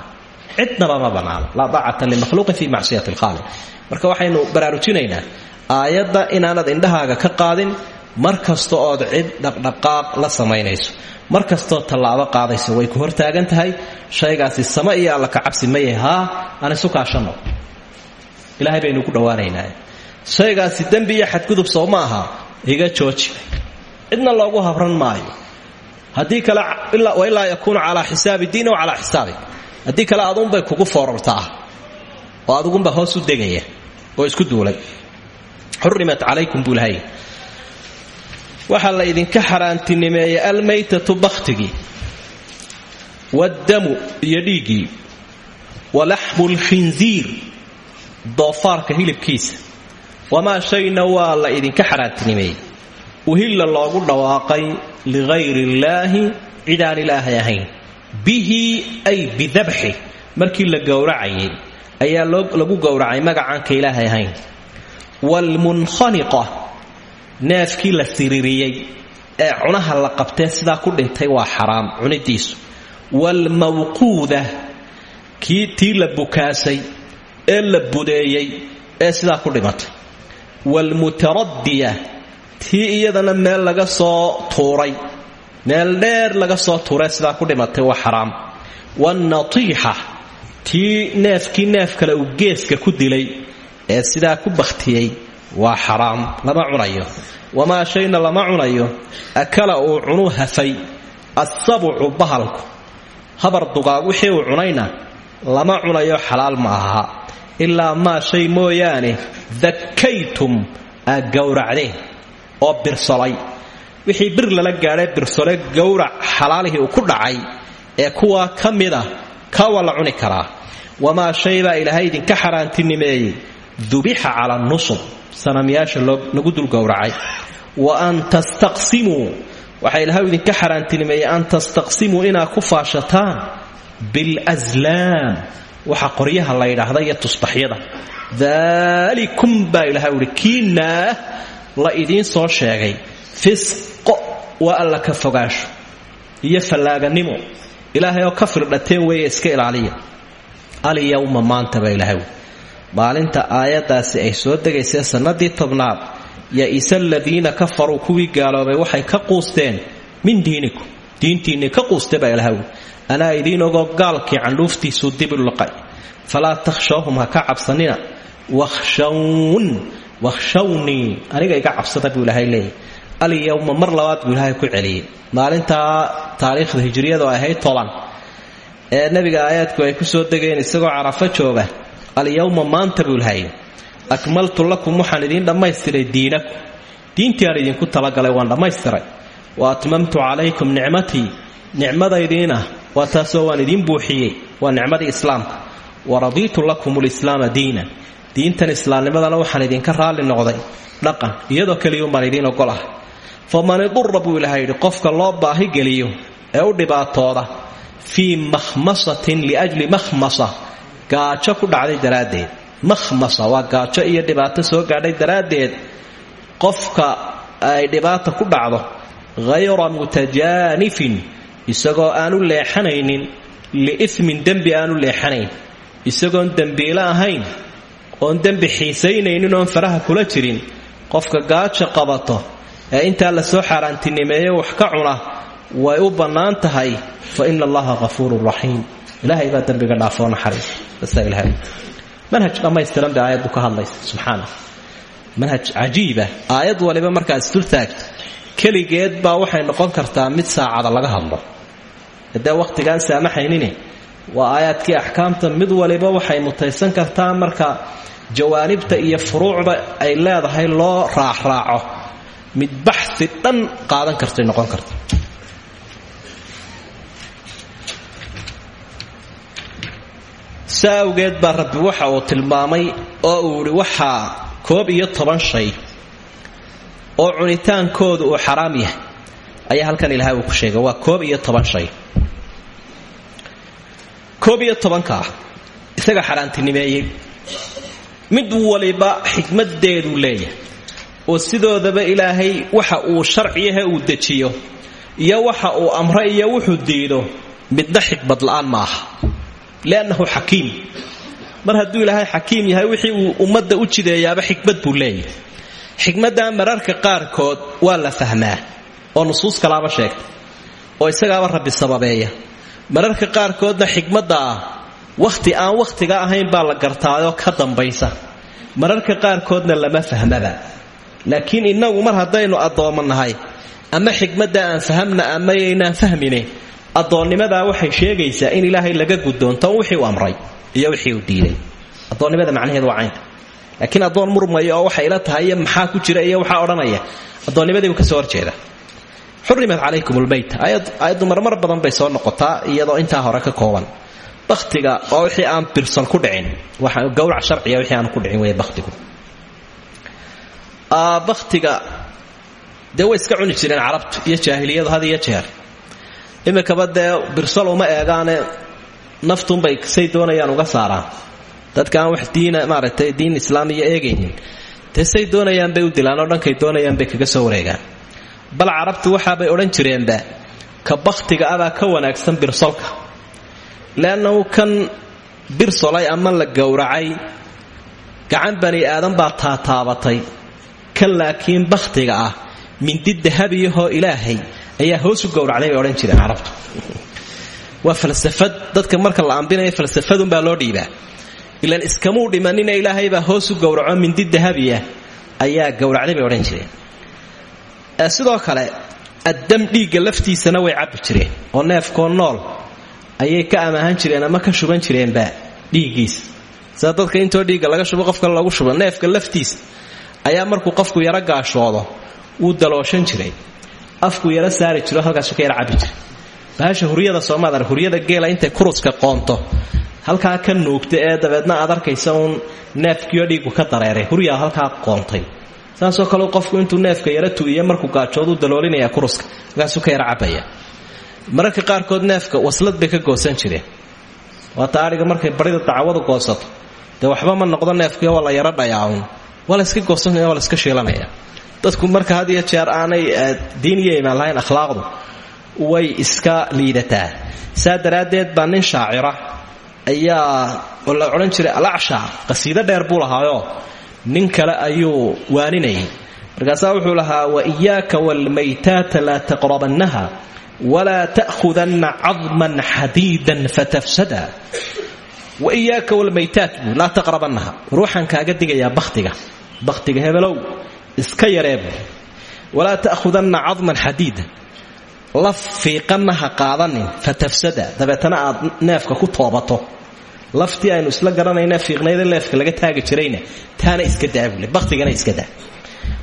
cidnaba ma bannaano laa daacata limakhluuqin fi macsiyati alkhaaliq marka waxaynu baraarujinaynaa aayadda inaanad indhahaaga ka qaadin mar cid dhaqdhaqaaq la samaynayso mar kastoo tallaabo qaadayso way ku hortaagan tahay shaygaasi sama iyo alla ka cabsi ma yahay haa aan isu kaashanno ilaahay baynu ku dhowaanaynaa shaygaasi dembi iyo xadgudub soo ma aha iga jooji. Cidna loogu habran maayo. Haddii kale wailaa yakuunu calaa xisaabi diin ow calaa xisaabik haddii kale aduunbay kugu foorartaa oo adugunba hoos u degaya oo isku duulay. Xurimat calaykum buu waxaa la idinka xaaraantinimeeyey almaytatu bakhtigii waaddamu iyo dhiiggii walaxmu lkhinziir doofaarka hilibkiisa. Wamaa shayna waa la idinka xaaraantinimeeyey uhilla loogu dhawaaqay ligayri illaahi cidaan ilaahay ahayn. Bihi ay bidabxi markii la gowracayay ayaa lagu gowracay magacaanka ilaahay ahayn. Waalmunkhaniqa neefkii la siririyey ee cunaha la qabtee sidaa ku dhintay waa xaraam cunidiisu. Waalmawquuda kii tii la bukaasay ee la budeeyey ee sidaa ku dhimatay. Waalmutaraddiya tii iyadana meel laga soo tuuray meel dheer laga soo tuuree sidaa ku dhimatay waa xaraam. Waalnatiixa tii neefkii neef kale uu geeska ku dilay ee sidaa ku bakhtiyey waa xaraam lama cunayo. Wamaa shayna lama cunayo. Akala uu cunu hafay. Assabucu bahalku. Habar dugaag wixii uu cunayna lama cunayo xalaal ma aha. Ilaa maa shay mooyaane dakaytum aad gowracdeen oo birsolay. Wixii bir lala gaadhay birsole gowrac xalaalihii uu ku dhacay ee kuwaa ka mida kawa la cuni karaa. Wamaa shay baa ilaahay idinka xaaraantinimeeyey dubixa cala nusub sanamyaasha lagu dul gowracay. Wa an tastaqsimuu waxaa ilaahay idinka xaaraantinimeeyey an tastaqsimuu inaad ku faashataan bilslaam waxa qoryaha la yidhaahda iyo tusbaxyada. Daalikum baa ilahay uhi kiinaa la idiin soo sheegay. Fisqo waa alla ka fogaasho iyo fallaaganimo. Ilaahay oo ka firdhateen weeye iska ilaaliya. Alyawma maanta baa ilahay maalinta aayaddaasi ay soo degaysee sannadii tobnaad ya-isa aladiina kafaruu kuwii gaaloobay waxay ka quusteen min diinikum diintiinnii ka quuste baa ilahay anaa idiin ogoo gaalkii candhuuftiisuu dibiluqay falaa takhshawhum ha ka cabsanina wakhshawn wakhshawnii aniga iga cabsada buu ilaahay leeyahy alyawma mar labaad buu ilaahay ku celiyey maalintaa taariikhda hijriyadu ay ahayd toban ee nebiga aayaadku ay ku soo degeen isagoo carafo jooga alyawma maanta buu ilahay akmaltu lakum waxaan idiin dhammaystiray diinakum. Diintii aan talagalay waan dhammaystiray. Wa atmamtu calaykum nicmatii. Nicmadaydiina waa taasoo waan idiin buuxiyey. Waa nicmadii islaamka. Wa radiitu lakum lislaama diinan diintan islaamnimadana waxaan idinka raalli noqday dhaqan iyadoo keliyuunbaan idiin ogol ah faman idura buu ilahay yidhi qofka loo baahigeliyo ee u dhibaatooda fii makhmasatin liajli makhmasa gaajo ku dhacday daraaddeed. Makhmasa waa gaajo iyo dhibaato soo gaadhay daraaddeed. Qofka ay dhibaata ku dhacdo hayra mutajaanifin isagoo aanu leexanaynin liimin dembi aanu leexanayn. Isagoon dembiilo ahayn oon dembi xiisaynaynin oon faraha kula jirin. Qofka gaajo qabato ee intaa la soo xaaraantinimeeye wax ka cuna way u bannaan tahay. Fa ina allaha hafuurun raxiim ilaahay baa dembiga dhaafoo naxariis manhaj dhammaystiran bay aayaddu ka hadlaysa subxaana. Manhaj cajiiba. Aayad waliba markaad isdultaagto keligeed baa waxay noqon kartaa mid saacada laga hadlo. Haddee wakhtigaan saamaxaynine waa aayaadkii axkaamta mid waliba waxay mutaysan kartaa marka jawaanibta iyo furuucda ay leedahay loo raacraaco mid baxsi dhan qaadan kartay noqon karta saa awgeed baa rabbi waxa uu tilmaamay oo uu idhi waxaa koob iyo toban shay oo cunitaankoodu uu xaraam yahay. Ayaa halkan ilaahay uu ku sheegay waa koob iyo toban shay. Koob iyo tobankaa isaga xaaraantinimeeyey mid waliba xikmaddeeduu leeyahay oo sidoodaba ilaahay waxa uu sharciyahe uu dejiyo iyo waxa uu amro iyo wuxuu diido midna xikmad la'aan ma aha liannahu xakiim mar hadduu ilaahay xakiim yahay wixii uu ummadda u jideeyaaba xikmad buu leeyahay xikmaddaa mararka qaarkood waa la fahmaa oo nusuus kalaaba sheegta oo isagaaba rabbi sababeeya mararka qaarkoodna xikmadda ah wakhti aan wakhtiga ahayn baa la gartaayoo ka dambaysa mararka qaarkoodna lama fahmaba laakiin innagu mar haddaynu addoommo nahay ama xikmadda aan fahamna ama yaynaan fahmine addoonnimadaa waxay sheegaysaa in ilaahay laga guddoonto wixii uu amray iyo wixii uu diiday. Addoonnimada macnaheedu waa caynka laakiin addoon murmaya oo waxay ila tahay maxaa ku jira iyo waxaa odhanaya addoonnimadiibu ka soo horjeeda. Xurimat calaykum lmayt aayaddu marmar badan bay soo noqotaa iyadoo intaa hore ka kooban. Bakhtiga oo wixii aan birsan ku dhicin gawrac sharciga wixii aan ku dhicin wey bakhtigu. Bakhtiga dee way iska cuni jireen carabtu iyo jaahiliyadu had iyo jeer iminkaba dee birsol uma eegaane naftunbay say doonayaan uga saaraan. Dadka aan wax diina maaragtay diin islaamiya eegaynin. Dee doonayaan bay u dilaan oo dhankay doonayaan bay kaga soo bal carabtu waxaabay odhan jireenba ka bakhtiga abaa ka wanaagsan birsolka leannahu kan birsolay ama la gowracay gacan bani aadan baa taataabatay. Kan laakiin bakhtiga ah mindi dahabiyahoo ilaahay ayaa hoos u gowracday bay odhan jireen carabtu. Waa falsafad. Dadka marka la ambinayo falsafadunbaa loo dhiibaa. Ilan iskamuu dhimanina ilaahaybaa hoos u gowraco mindi dahabiya ayaa gowracday bay odhan jireen. Sidoo kale addam dhiigga laftiisana way cabbi jireen oo neefkoo nool ayay ka amaahan jireen ama ka shuban jireenba dhiiggiisa sida dadka intoo dhiigga laga shubo qofka lagu shubo neefka laftiisa ayaa markuu qofku yaro gaashoodo wuu dalooshan jiray afku yaro saari jiro halkaasu ka yaro cabbi jiray bahasha huryada soomaadar huryada geela intay kuruska qoonto. Halkaa ka nuugta ee dabeedna aad arkaysa uun neefkiyo dhiigu ka dareeray. Huryaa halkaa qoontay. Saasoo kale qofku intuu neefka yaro tu'iye markuu gaajoodu daloolinaya kuruska halkaasuu ka yaro cabaya. Mararka qaarkood neefka waslad bay ka goosan jireen. Waata adhiga markay barida dacwadu goosato. Dee waxba ma noqdo neefkii waa la yaro dhayaaun waa layska goosanaya waa layska dadku marka had iyo jeer aanay diin iyo imaan lahayn akhlaaqdu way iska liidataa. Saa daraaddeed baa ayaa la odhan jiray alacsha qasiido dheer buu lahaayoo nin kale ayuu waaninayay. Markaasaa wuxuu lahaa wa iyaaka waalmaytaata laa taqrabannaha walaa ta'khudanna cadman xadiidan fatafsada. Wa iyaaka waalmaytaat buu laa taqrabannaha. Ruuxaan kaaga digayaa bakhtiga bakhtiga hebelow iska yaree buu walaa ta'khudanna cadman xadiidan laf fiiqanna ha qaadanin fatafsada. Dabeetana aad neefka ku toobato. Laftii aynu isla garanayna fiiqnayda neefka laga taagi jirayna taana iska daabule bakhtigana iska daa.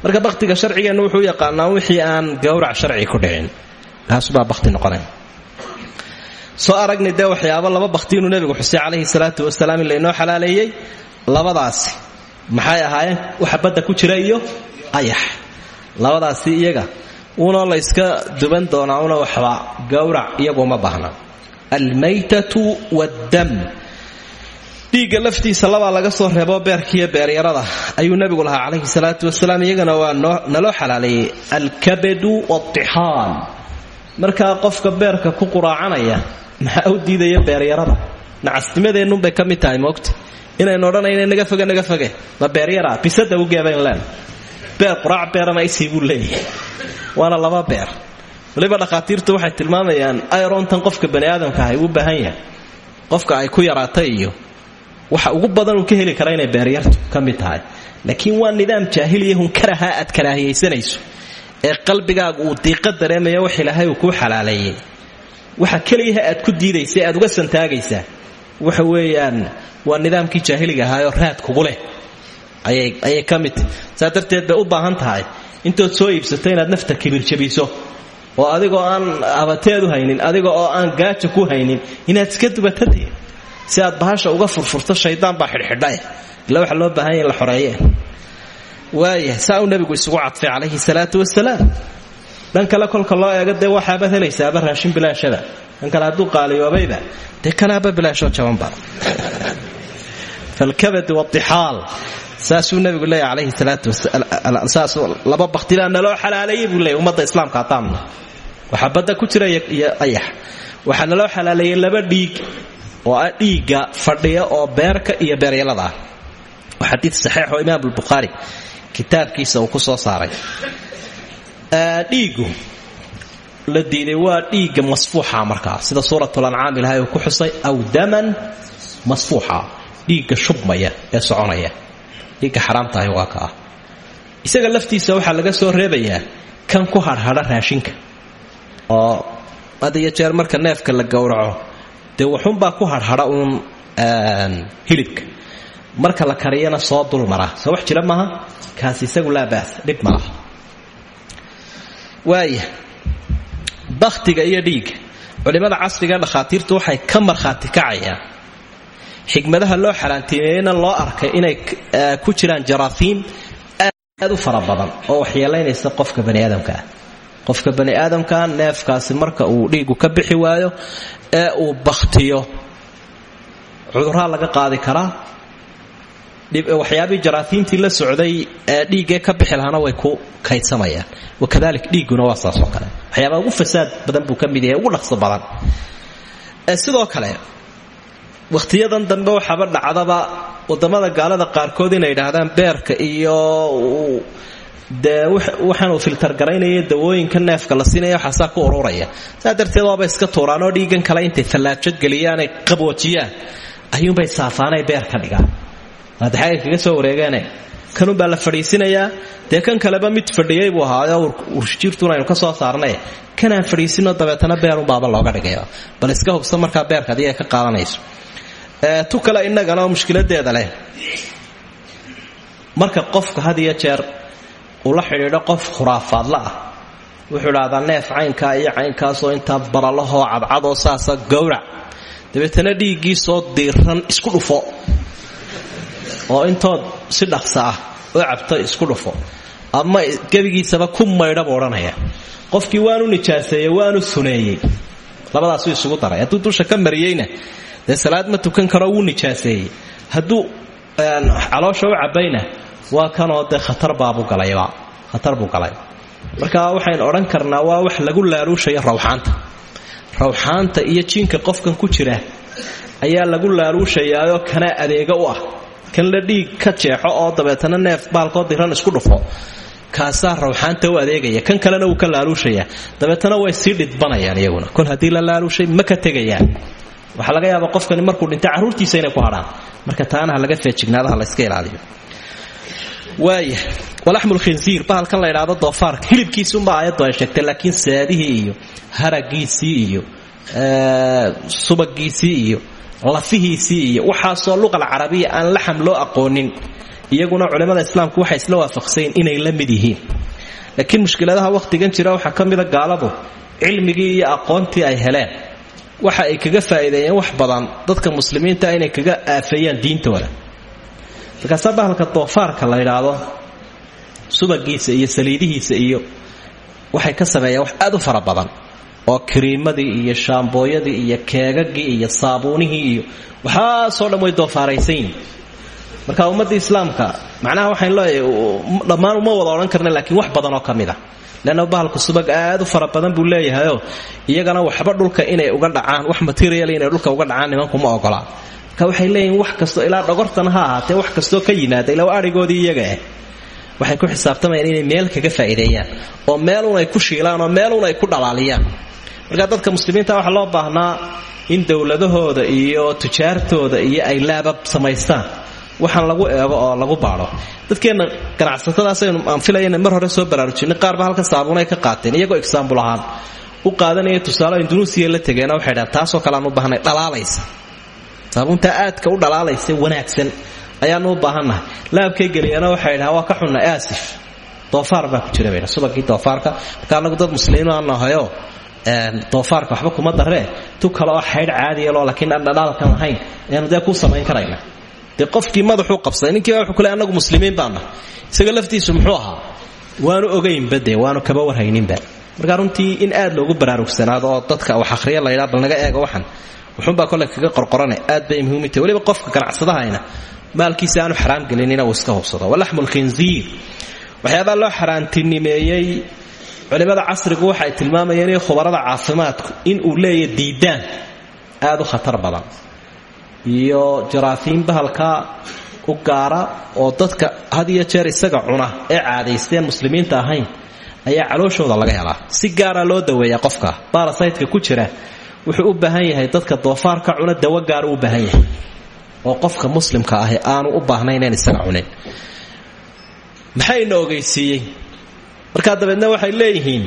Marka bakhtiga sharcigeennu wuxuu yaqaanaa wixii aan gowrac sharci ku dhicin. Kaasubaa bakhti noqonaya. Soo aragnay dee waxyaabo laba bakhti inuu nebigu xusay calayhi salaatu wasalaam in laynoo xalaaleeyey. Labadaasi maxay ahaayeen? Waxa badda ku jira iyo ayax labadaasi iyaga uunoo la yska duban doonaa una waxba gowrac iyaguma baahna almaytatu waddam. Dhiigga laftiisa labaa laga soo reebo beerkiiyo beeryarada. Ayuu nebigu lahaa calayhi salaatu wasalaam iyagana waa naloo xalaaleeyey alkabadu waatixaan markaa qofka beerka ku quraacanaya maxaa u diidaya beeryarada? Nacasnimadeennunbay ka mid tahay moogta. Inaynu odhanayna naga foge naga foge. Ma beeryara bisada u geebayn leen beer quraac beerana isii buu leeyahay. Waana laba beer. Waliba dhakhaatiirtu waxay tilmaamayaan irontan qofka bani aadamka ahay uu baahan yahay. Qofka ay ku yaraatay iyo waxa ugu badan uu ka heli kara inay beeryartu ka mid tahay. Laakiin waa nidaam jaahiliyahun karaha aad karaahiyaysanayso ee qalbigaagu uu diiqa dareemaya wax ilaahay uu kuu xalaaleeyey. Waxa keliyaha aad ku diidaysa aad uga santaagaysaa. Waxa weeyaan waa nidaamkii jaahiliga ahaayoo raad kugu leh ayay ka mid tahy saa darteed bay u baahan tahay intood soo iibsato inaad nafta kibirjabiso oo adigoo aan abateedu haynin adiga oo aan gaaja ku haynin inaad iska dubatade si aad bahasha uga furfurto shaydaan baa xidhxidhae ila waxa loo baahanya in la xoreeye waaya saa uu isugu cadfay calayhi salaatu wasalaam dhan kale kolka loo eego dee waxaabaad helaysaaba raashin bilaashada. Dhan kale hadduu qaaliyoobayba dee kanaaba bilaashoo jabanba falkabad wadixaal saasuu nabigu leeya calayhi salaatu wasaas laba baktibaa naloo xalaaleeyey buu leeyay ummadda islaamka haddaanna waxaa badda ku jira iyo ayax. Waxaa naloo laba dhiig oo ah dhiigga fadhiya oo beerka iyo beeryalada. Ah waa xadiid saxiix oo imaam albukhaari kitaabkiisa uu ku soo saaray. Dhiiggu la diiday waa dhiigga masfuuxa markaa sida suuratul ancaam ilahay uu ku xusay aw daman masfuuxa dhiigga shubmaya ee soconaya dhiigga xaraamtahay waa ka ah. Isaga laftiisa waxaa laga soo reebayaa kan ku hadhadha raashinka. Oo had jeer marka neefka la gowraco dee waxunbaa ku hadhadha uun hilibka. Marka la kariyana soo dulmara soo wax jira maaha? Kaas isagu laa baas. Dhib malaha waaya bakhtiga iyo dhiigga culimmada casriga dhakhaatiirtu waxay ka markhaati kacayaan xigmadaha loo xaaraantiimeeyeyna loo arkay inay ku jiraan jaraafiim aad u fara badan oo waxyeelaynaysa qofka bani aadamka. Ah qofka bani aadamkaa neefkaasi marka uu dhiigu ka bixi waayo ee uu bakhtiyo cuduraa laga qaadi karaa. Waxyaabihii jaraafiimtii la socday ee dhiiggee ka bixi lahaana way ku kaydsamayaan. Wakadalik dhiigguna waa saasoo kale. Waxyaabaa ugu fasaad badan buu ka mid yahay ugu dhaqso badan. Sidoo kale wakhtiyadan dambe waxaaba dhacdaba waddamada gaalada qaarkood inay yidhaahdaan beerka iyo dee waxaanuu filtargaraynaya dawooyinka neefka la siinaya waxaasaa ku ururaya saa darteed iska tuuraanoo dhiigan kale intay fallaajad geliyaanay qaboojiyaan. Ayuunbay saafaanay beer ka dhigaan daxaga kaga soo wareegeene kanunbaa la fadhiisinayaa dee kan kaleba mid fadhiyey buu ahaayo urjiirtun aynu ka soo saarnay. Kanaan fadhiisino dabeetana beerunbaaba looga dhigaya bal iska hubsa markaa beerka adiga ka qaadanayso tu kale innagana mushkiladeeda leh. Marka qofka had iyo jeer uu la xidhiidho qof khuraafaadla ah wuxuu idhaahdaa neef caynkaa iyo caynkaasoo intaa baralahoo cadcadoo saasa gowrac. Dabeetana dhiiggii soo diiran isku dhufo oo intood si dhaqsa ah oo cabto isku dhufo. Ama gebigiisaba ku maydha buu qofkii waanu nijaaseeyey waanu suneeyey. Labadaasuu isugu daray. Hadduu dusha ka mariyeyna dee salaad ma tukan karo wuu nijaaseeyey. Hadduu caloosha u cabayna waa kanoo dee khatar buu galay marka waxaynu odhan karnaa waa wax lagu laaluushayo rawxaanta rawxaanta iyo jiinka qofkan ku jira ayaa lagu laaluushayaayoo kanaa adeega u ah. Kan la dhiig ka jeexo oo dabeetana neef baalkoo diran isku dhufo kaasaa rawxaanta u adeegaya. Kan kalena wuu ka laaluushaya dabeetana way sii dhidbanayaan iyaguna. Kol haddii la laaluushay ma ka tegayaan waxaa laga yaaba qofkani markuu dhinta carruurtiisa inay ku hadhaan marka taana ha laga feejignaadaha la iska ilaaliyo. Waaya walaxmul khinsiir bahalkan la idhaahdo doofaarka hilibkiisuunbaa aayaddu ay laakiin saadihii iyo haragiisii iyo subagiisii iyo lafihiisii iyo waxaasoo luqal carabiya aan laxam loo aqoonin. Iyaguna culimmada islaamku waxay isla waafaqsayn inay la mid yihiin. Laakiin mushkiladaha wakhtigan jira waxaa ka mida gaaladu iyo aqoontii ay heleen waxa ay kaga faa'iideeyeen wax badan dadka muslimiinta inay kaga aafeeyaan diintooda markaasaa bahalka doofaarka la yidhaahdo subagiisa iyo saliidihiisa iyo waxay ka sameeyaan wax aad u fara badan oo kiriimadii iyo shaambooyadii iyo keegagii iyo saabuunihii iyo waxaasoo dhan way doofaaraysan yihiin marka ummadda islaamka macnaha waxayn leeyahay dhammaan uma wada odhan karna laakiin wax badan oo ka mid a leanna bahalku subag aad u fara badan buu leeyahayoo iyagana waxba dhulka inay uga dhacaan wax material inay dhulka uga dhacaan nimankuma ogolaan marka waxay leeyihiin wax kastoo ilaa dhogortana ha ahaatee wax kastoo ka yimaada ilaa arigoodii iyaga ah waxay ku xisaabtamayaan inay meel kaga faa'iideeyaan oo meelun ay ku shiilaan oo meelun ay ku dhalaaliyaan. Marka dadka muslimiinta waxaa loo baahnaa in dowladahooda iyo tujaartooda iyo ay laabab samaystaan waxaan lagu eego oo lagu baadho. Dadkeenna ganacsatadaasaynu aan filayana mar hore soo baraarujinay qaarba halka saabuunay ka qaateen iyagoo exaambul ahaan u qaadanaya tusaale indunuusiya la tegeena waxay dhahan taasoo kale aan u baahnay dhalaalaysa. Saabuuntaa aadka u dhalaalaysa wanaagsan ayaanu u laabkay geliyana waxay dhahaan waa ka xunna aasif doofaar baa ku jira bay subagii doofaarka marka dad muslimiin aan nahayo doofaarka waxba kuma daree tu kale oo xaydh caadiyaloo laakiin aan dhadhaalkan lahayn ayaanu ku samayn karayna dee qofkii madaxuu qabsaday ninkiiba wuxuu kule muslimiin baan nahay isaga laftiisu muxuu ahaa waanu ogaynba dee waanu kaba warhayninba. Marka runtii in aad loogu baraarugsanaado oo dadka wax akhriya laydhaa bal naga eego waxan. Wuxuunbaa kole kaga qorqorane aad bay muhiimta weliba qofka ganacsadahayna maalkiisa aanu xaraam gelinina uu iska hubsado walaxmu lkhinziir waxyaabaa loo xaaraantinimeeyey culimada casrigu waxay tilmaamayeen khubarada caafimaadku in uu leeya diidaan aad u khatar badan iyo jaraafiin bahalkaa u gaara oo dadka had iyo jeer isaga cuna ee caadaysteen muslimiinta ahayn ayaa calooshooda laga helaa. Si gaara loo daweeyaa qofka baarasaytka ku jira wuxuu u baahan yahay dadka doofaarka cuna dawo gaar u baahan yahay oo qofka muslimka ahi aanu u baahnayneen isaga cunin. Maxayna ogeysiiyey markaa dabeedna waxay leeyihiin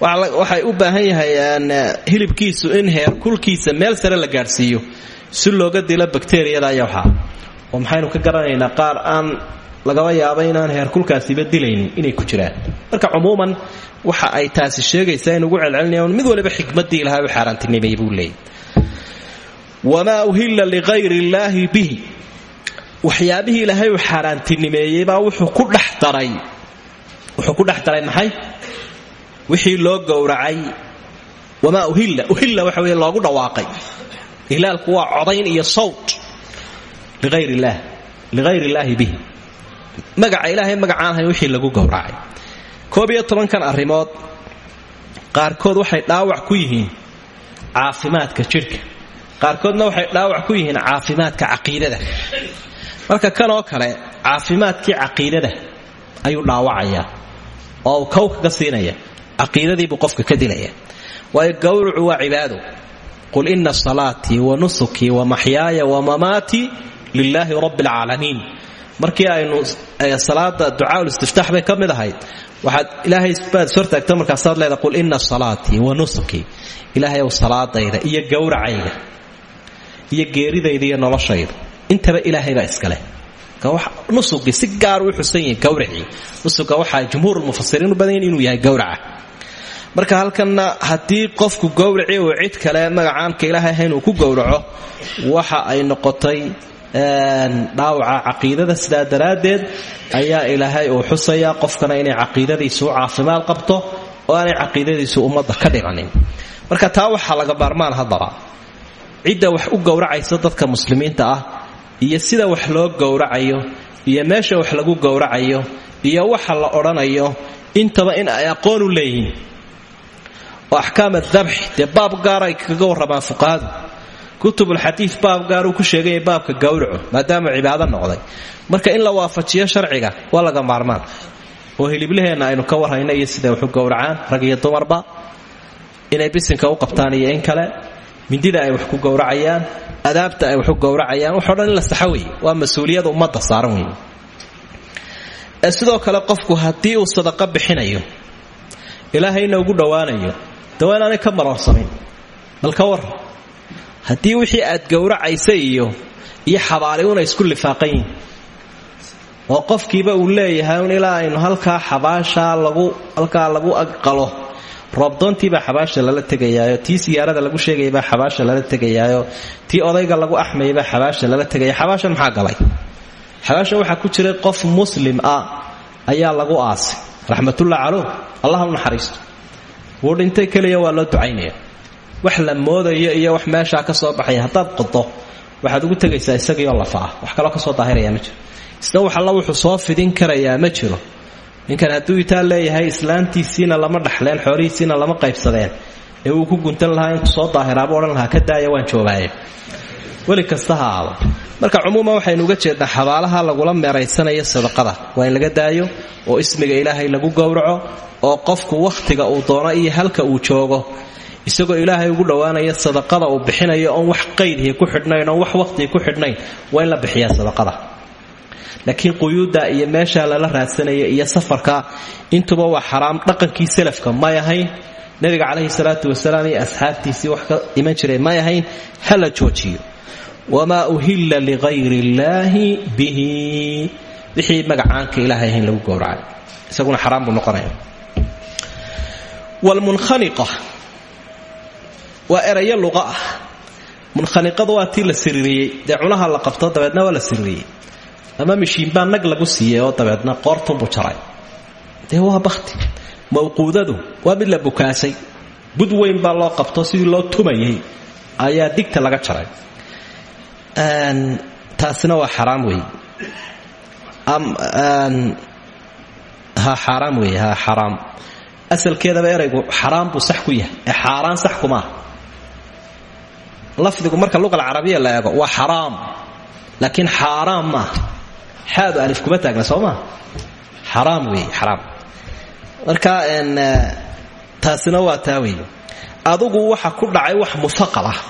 waxay u baahan yahay hilibkiisu in heerkulkiisa meel sare la gaadhsiiyo si looga dilo bakteriyada ayaa waxaa. Oo maxaynu ka garanaynaa qaar aan lagaba yaaba inaan heerkulkaasiba dilaynin inay ku jiraan. Marka cumuuman waxa ay taasi sheegaysaa in ugu celcelinayaan mid waliba xikmadii ilahay u xaaraantinimeeyey buu leeyay. Wamaa uhilla wixii loo gowracay. Wamaa uhilla uhilla waxa weye loogu dhawaaqay ihlaalku waa codayn iyo sawt. Liayr illaahi bihi. Magaca ilaahay magacaan ahayn wixii lagu gowracay. Koob iyo tobankan arrimood qaarkood waxay dhaawac ku yihiin caafimaadka jidhka qaarkoodna waxay dhaawac ku yihiin caafimaadka caqiidada. Marka kanoo kale caafimaadkii caqiidada ayuu dhaawacayaa oo uu kow kaga siinaya caqiidadiibuu qofka ka dilaya. Waayo gowracu waa cibaado qul ina salaatii wa nusukii wa maxyaaya wa mamaatii markii aynu salaada ducaaul istiftaax bay ka mid ahayd waxaad ilaahay baad ishortaagta markaasaad leedahay qul ina salaatii wa nusukii ilaahay ow salaadayda iyo gowracayda iyo geeridayda iyo noloshayda intaba ilaahay baa iskale nusugii si gaar u xusan yahay gowracii. Nusuga waxaa jumhuurulmufasiriin u badan inuu yahay gowraca marka halkanna haddii qofku gowraci uu cid kale magacaanka ilaahay ahayn uu ku gowraco waxa ay noqotay dhaawaca caqiidada sidaa daraaddeed ayaa ilaahay uu xusayaa qofkana inay caqiidadiisu caafimaad qabto oo aanay caqiidadiisu ummadda ka dhimanin. Marka taa waxaa laga baarmaan haddaba cidda wax u gowracaysa dadka muslimiinta ah iyo sida wax loo gowracayo iyo meesha wax lagu gowracayo iyo waxa la odhanayo intaba in ay aqoon u leeyihiin oo axkaam adabxi dee baab gaar ay kaga warramaan fuqahadu. Kutubulxadiid baab gaar uu ku sheegaya baabka gowraco maadaama cibaado noqday. Marka in la waafajiyo sharciga waa laga maarmaan. Oo hiliblaheenna aynu ka warhayno iyo siday waxu gowracaan rag iyo dumarba. Inay bisinka u qabtaan iyo in kale. Mindida ay wax ku gowracayaan adaabta ay waxu gowracayaan waxo dhan la wey waa mas'uuliyada saaran wey sidoo kale qofku haddii uu sadaqo bixinayo ilaahayna ugu dhowaanayo de waa inaanay ka bal ka war. Haddii wixii aad gowracaysa iyo iyo xabaali una isku lifaaqan oo qofkiiba uu leeyahay un ilaa aynu halkaa xabaashaa lagu halkaa lagu agqalo roobdoontiibaa xabaasha lala tegayaayo tii siyaarada lagu sheegaybaa xabaasha lala tegayaayo tii odayga lagu axmaybaa xabaasha lala tegaya xabaashan maxaa galay? Xabaashan waxaa ku jiray qof muslim ah ayaa lagu aasay. Raxmatullah calooh allah u wuu dhintay keliya waa loo ducaynaya. Wax la moodayo iyo wax meeshaa ka soo baxaya haddaad qodo waxaad ugu tegaysaa isagiioo lafa ah wax kaloo ka soo daahiraya ma jiro. Isna wax alla wuxuu soo fidin karayaa ma jiro. Ninkan hadduu itaa leeyahay islaantiisiina lama dhaxleen xoolihiisiina lama qaybsadeen. Ee uu ku guntan lahaa intuu soo daahiraabuu odhan lahaa ka daaya waan joogaaye weli kasta marka cumuuman waxaynu uga jeednaa xabaalaha lagula meeraysanayo sadaqada. Waa in laga daayo oo ismiga ilaahay lagu gowraco oo qofku wakhtiga uu doono iyo halka uu joogo isagoo ilaahay ugu dhowaanaya sadaqada uu bixinayo oon wax qaydhi ku xidhnayn oon wax wakhtihi ku xidhnayn waa la bixiyaa sadaqada. Laakiin quyuudda iyo meeshaa lala raadsanaya iyo safarka intuba waa xaraam dhaqankii salafka. May ahayn nabiga calayhi salaatu wasalaam iyo asxaabtiisii wax ka iman jiray may ahayn ha joojiyo. Wamaa uhilla ligayri illaahi bihi. Wixii magacaanka ilaahay lagu gowracay. Isaguna xaraam buu noqonaya wlmunkhaniqa waa erayo luqa ah. Munkhaniqadu waa tii la siririyey dee cunaha la qabto dabeedna waa la siririyey ama mishiinbaa nag lagu siiyey oo dabeedna qoortunbuu jaray. Dee waa mawquudadu waa mid la bukaasay. Bud baa loo qabto sidii loo tumayay ayaa digta laga jaray. Taasina waa xaraam wey xaaraam wey ha xaraam asalkeedaba eraygu xaraam buu sax ku yahay. Ee xaaraan sax kumaaha lafdigu marka luqa alcarabiya la eego waa xaraam. Laakiin xaaraam maaha xaadu alif kuma taagna soo xaraam wey xaraam. Marka taasina waa taa adugu waxa ku dhacay wax muaqal ah.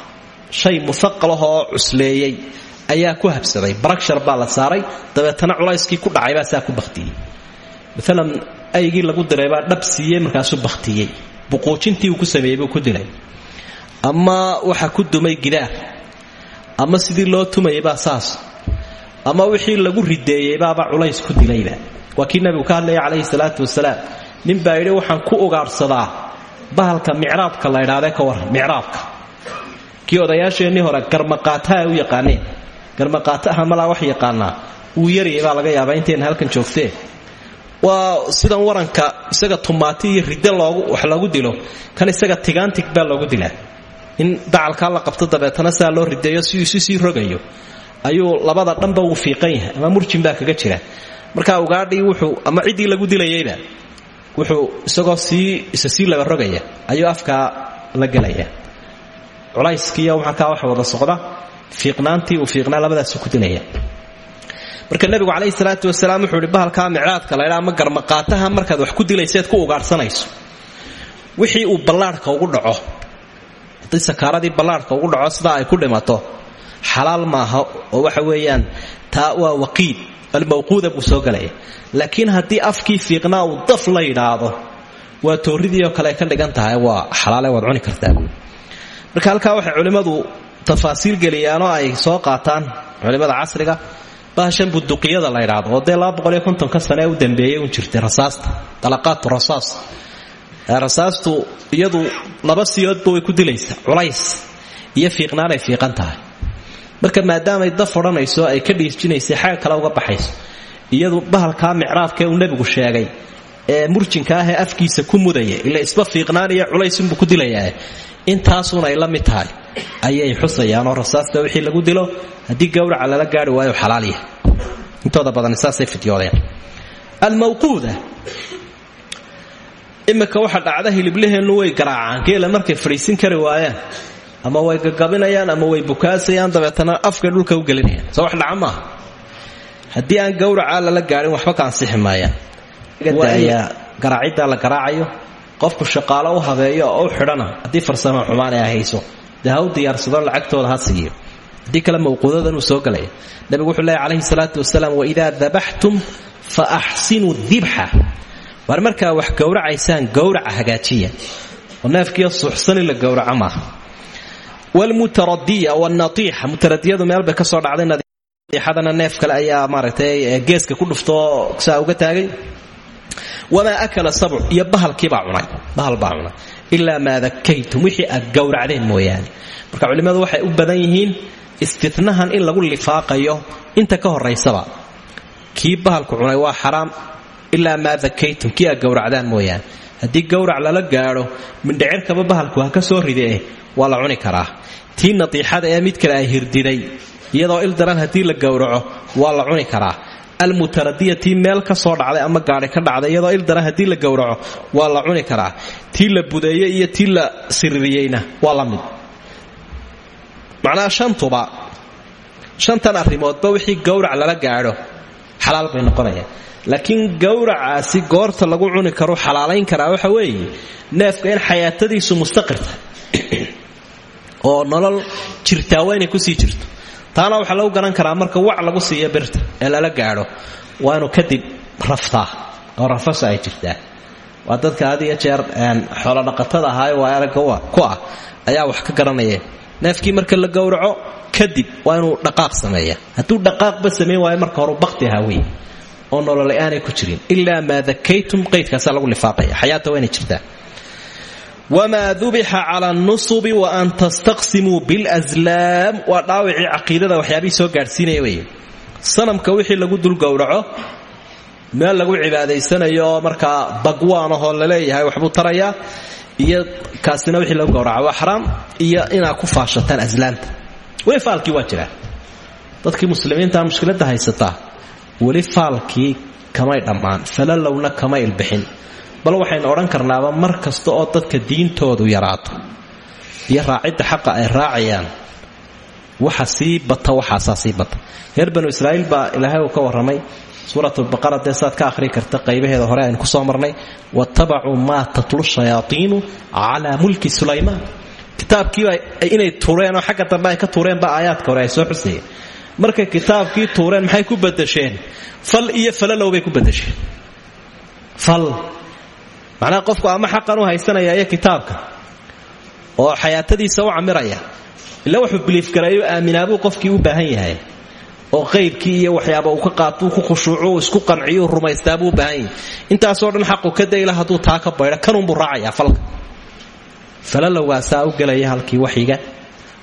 Shay muaqalahoo cusleeyey ayaa ku habsaday barakshar baa la saaray dabeetana culayskii ku dhacay baa saa ku baktiyey maalan aygii lagu diray baa dhab siiyey markaasuu baktiyey buquujintii uu ku sameeyey buu ku dilay ama waxa ku dumay gidaar. Ama sidii loo tumayay baa saas. Ama wixii lagu rideeyey baaba culays ku dilayba. Waa kii nabigu ka hadlaya calayhi salaatu wasalaam nin baa yidhi waxaan ku ugaadhsadaa bahalka micraabka la ydhaadee ka waran micraabka. Kii odayaasheennii hore garmaqaataha u yaqaaneen. Garmaqaataha malaa wax yaqaanaa. Wuu yarayay baa laga yaabaa intayna halkan joogteen waa sidan waranka isaga tumaati iyo ridde wax loogu dilo. Kan isaga tigaantig baa loogu dilaa. In dacalkaa la qabto dabeetana saa loo rideeyo si isu sii rogayo. Ayuu labada dhanba wuu fiiqan ama murjin baa kaga jira. Marka ugaadhii wuxuu ama ciddii lagu dilayeyba wuxuu isagoo sii isa sii laba rogaya. Ayuu afkaa la gelaya culayskiiyo markaa waxa wada socda. Fiiqnaantii uu fiiqnaa labadaasu ku dilaya marka nebigu calayhi salaatu wasalaam wuxuu ihi bahalkaa micraadka laydha ama garmaqaataha markaad wax ku dilayseed ku ugaadhsanayso. Wixii uu ballaadhka ugu dhaco haddii sakaaradii ballaadhka ugu dhaco sidaa ay ku dhimato xalaal maaha oo waxa weeyaan taa waa waqiid almawquuda buu soo galaya. Laakiin haddii afkii fiiqnaa uu daf la yidhaahdo waa tooridii oo kale ka dhigan tahay waa xalaale waad cuni kartaa marka halkaa waxay culimmadu tafaasiil geliyaanoo ay soo qaataan culimmada casriga bahashan buduqiyada la ydhaado oo dee ka sane u dambeeyey un jirtay rasaasta dalaqaatu rasaas. Rasaastu iyadu laba siyoodba way ku dilaysaa culays. Iyo fiiqnaanay fiiqan tahay. Marka maadaamay daf odhanayso ay ka dhiirjinaysay xagga kale uga baxayso. Iyadu bahalkaa micraabkee uu nebigu sheegay ee murjinka ah ee afkiisa ku mudaya ila isba fiiqnaaniyo culaysunbuu ku dilayaa. Intaasuun ay la mid tahay ayay xusayaanoo rasaasta wixii lagu dilo. Haddii gowraca lala gaari waayo xalaal yahay. Intooda badan saasay fidyoodeen. Almawquuda. Imika waxa dhacda hiliblaheennu way garaacaan. Geela markay fadhiisin kari waayaan ama way gagabinayaan ama way bukaasayaan dabeetana afkay dhulka u gelinayaan. Soo wax dhaca maaha? Haddii aan gowracaa lala gaadhin waxba ka ansixi maayaan. Garaaciddaa la garaacayo. Qofku shaqaalo u habeeyo oo u xidhana. Haddii farsamo xumaan ay hayso dee ha u diyaarsado lacagtooda ha siiyo. Haddii kale mawquudadan uu soo galaya nabigu wuxuu leeya calayhi salaatu wasalaam waidaa dabaxtum fa axsinuu dibxa. Waar markaa wax gowracaysaan gowraca hagaajiya. Oo neefkiiyo la gowraco maaha wlmutaradiya wlnaiixa mutaradiyadu meel bay ka soo dhacday. Nadiixadana neef kale ayaa maaragtay geeska ku dhuftoo saa uga taagay. Wamaa akala sabc iyo bahalkiibaa cunay. Bahal baa cunay ilaa maa dakaytum wixii aad gowracdeen mooyaane. Marka culimmadu waxay u badan yihiin istinahan in lagu lifaaqayo inta ka horaysaba kii bahalku cunay waa xaraam ilaa maa dakaytum kii aad gowracdaan mooyaane. Haddii gowrac lala gaadho mindhicirkaba bahalku ha ka soo ridee waa la cuni karaa. Tii nadiixada ee mid kale ay hirdiday iyadoo ildaran haddii la gowraco waa la cuni karaa almutaradiya tii meel ka soo dhacday ama gaadhi ka dhacday iyadoo ildaran haddii la gowraco waa la cuni karaa. Tii la budeeyey iyo tii la siririyeyna waa la mid. Macnaha shantuba shantan arrimoodba wixii gowrac lala gaadho xalaal bay noqonayaan. Laakiin gowracaasi goorta lagu cuni karo xalaalayn karaa waxa weeye neefka in xayaatadiisu mustaqirta oo nolol jirtaa waa inay ku sii jirto taana waxaa lagu garan karaa marka wac lagu siiyo birta ee lala gaadho waa kadib raftaa oo rafasa ay jirtaa. Waa dadka had iyo jeer xoolodhaqatada ahaayo waa aragga ku ah ayaa wax ka garanayeen neefkii marka la gowraco kadib waa inuu dhaqaaq sameeya hadduu dhaqaaqba samayn waayo marka horu bakti ahaa oo nololay aanay ku jirin ilaa maa dakaytum qaydkaasaa lagu lifaaqaya. Xayaata waa jirtaa wamaa dubixa cala nusubi wa an tastaqsimuu bilslaam waa dhaawicii caqiidada waxyaabihii soo gaadhsiinaya wey sanamka wixii lagu dul gowraco meel lagu cibaadaysanayo markaa bagwaanahoo la leeyahay waxbuu tarayaa iyo kaasina wixii lagu gowraca waa xaraam iyo inaad ku faashataan aslaamta weli faalkii waa jiraa dadkii muslimiinta mushkiladda haysataa weli faalkii kamay dhammaan falalowna kama ilbixin bal waxaynu odhan karnaaba mar kasta oo dadka diintoodu yaraato iyo raacidda xaqa ay raacayaan waxa sii bata waxaasaa sii banu israa'iil baa ilaahay uu ka warramay suuratulbaqara dee saad ka akhrii karta qaybaheeda hore aynu ku soo marnay watabacuu maa tatlu shayaaiinu calaa mulki sulaymaan. Kitaabkiiba inay tuureen oo xagga dambe ay ka tuureenba aayaadka hore ay soo xusayeen markay kitaabkii tuureen maxay ku badasheen fal iyo falalow bay ku badasheen macnaha qofku ama xaqan u haysanaya iyo kitaabka. Oo xayaatadiisa u camiraya. Ila wuxuu biliifgareeyo aaminaabuu qofkii u baahan yahay. Oo qayrkii iyo waxyaaba uu ka qaatuu ku khushuucu isku qanciyu rumaystaabuu u baahan yahay. Intaasoo dhan xaqu ka dayla hadduu taa ka baydho kanunbuu raacayaa falka. Falalowgaasaa u gelaya halkii waxyiga.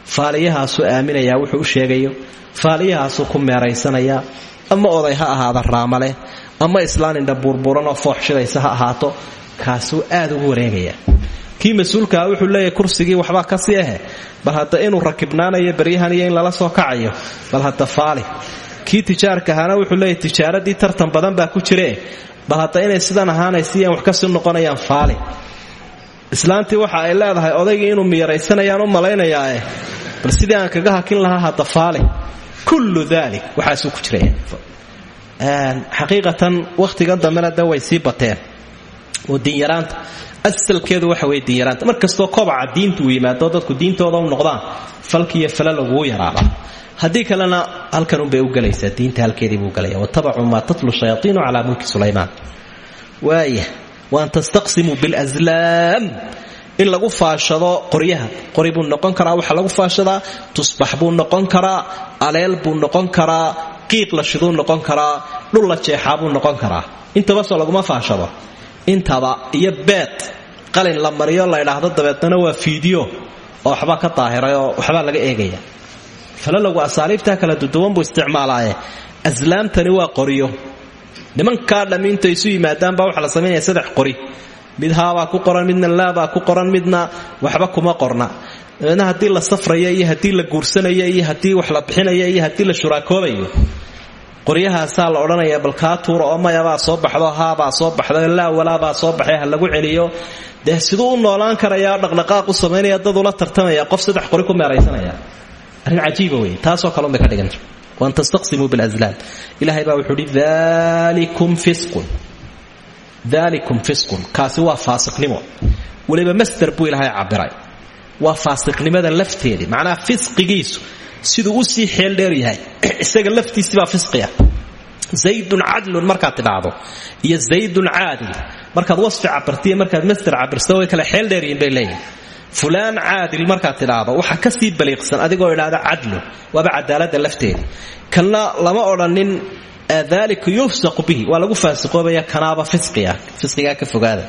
Faaliyahaasuu aaminayaa wuxuu u sheegayo. Faaliyahaasuu ku meeraysanayaa ama oday ha ahaada raamaleh ama islaan indha buurbuuran oo foox ha ahaato kaasuu aad ugu wareegaya. Kii mas'uulkaa wuxuu leeyahay kursigii waxbaa ka sii ahe. Bal hadda inuu rakibnaanayo baryahan iyo in lala soo kacayo. Bal hadda faali. Kii tijaarka ahaana wuxuu leeyahay tijaaradii tartan badan baa ku jiree bal hadda inay sidan ahaanaysiiyan wax ka sii noqonayaan faali. Islaantii waxa ay leedahay odaygii inuu miyaraysanayaan u malaynayaae. Bal sidii kaga hakin lahaa hadda faali. Kullu dalik waxaasuu ku jiraya xaqiiqatan wakhtigan dambena de way bateen oo diinyaraanta asalkeedu waxa wey diinyaraanta mar kastoo kobaca diintu yimaado dadku diintooda u noqdaan falkiiyo fala laguu yaraada. Haddii kalena halkanunbay u gelaysaa diinta halkeediibuu gelaya watabacuu maa tatlu shayaaiinu calaa mulki sulaymaan. Waaya waan tastaqsimuu bilslaam in lagu faashado qoryaha. Qori noqon karaa waxaa lagu faashadaa tusbax noqon karaa aleel buu noqon karaa qiiq la shiduu noqon karaa dhul la jeexaa buu noqon karaa. Intabasoo laguma faashado intaba iyo beed qalin la mariyo la ydhaahdo dabeednana waa fiidiyo oo waxbaa ka daahiray oo waxbaa laga eegaya. Falalogu asaaliibtaa kala duduwan buu isticmaalaaye. Aslaamtani waa qoriyo. Nimankaa dhammiinta isu yimaadaanbaa waxaa la samaynaya saddex qori. Mid haabaa ku qoran midna laabaa ku qoran midna waxba kuma qorna. Dabeedna haddii la safrayo iyo haddii la guursanayo iyo haddii wax la bixinayo iyo haddii la shuraakoobayo qoryahaasaa la odhanaya bal kaa tuura oo mayabaa soo baxdo haabaa soo baxdo laa walaabaa soo baxay lagu celiyo. Dee siduu u noolaan karaya dhaqdhaqaaq u samaynaya dad ula tartamaya qof saddex qori ku meeraysanaya. Arrin cajiiba wey taasoo kale unbay ka dhiganta waan tastaqsimuu bilazlaam ilahay baa wuxuu uhi dalikum fisqun dalikum fisqun. Kaasi waa faasiqnimo. Weliba masder buu ilaahay cabiray waa faasiqnimada lafteedii macnaha fisqigiisu siduu xeel dheer yahay. Isaga laftiisibaa fisqiya zaydun cadlun markaad tidhaahdo iyo zaydun caadil markaad wasfi cabirtiiyo markaad masder cabirsa way kale xeel dheeryihin bay leeyihiin fulaan caadil markaad tidhaahdo waxa ka sii baliiqsan adigoo idhaahda cadlun waaba cadaalada lafteeda. Kalna lama odhanin dalika yufsaqu bihi. Waa lagu faasiqoobaya kanaaba fisqiga fisqigaa ka fogaada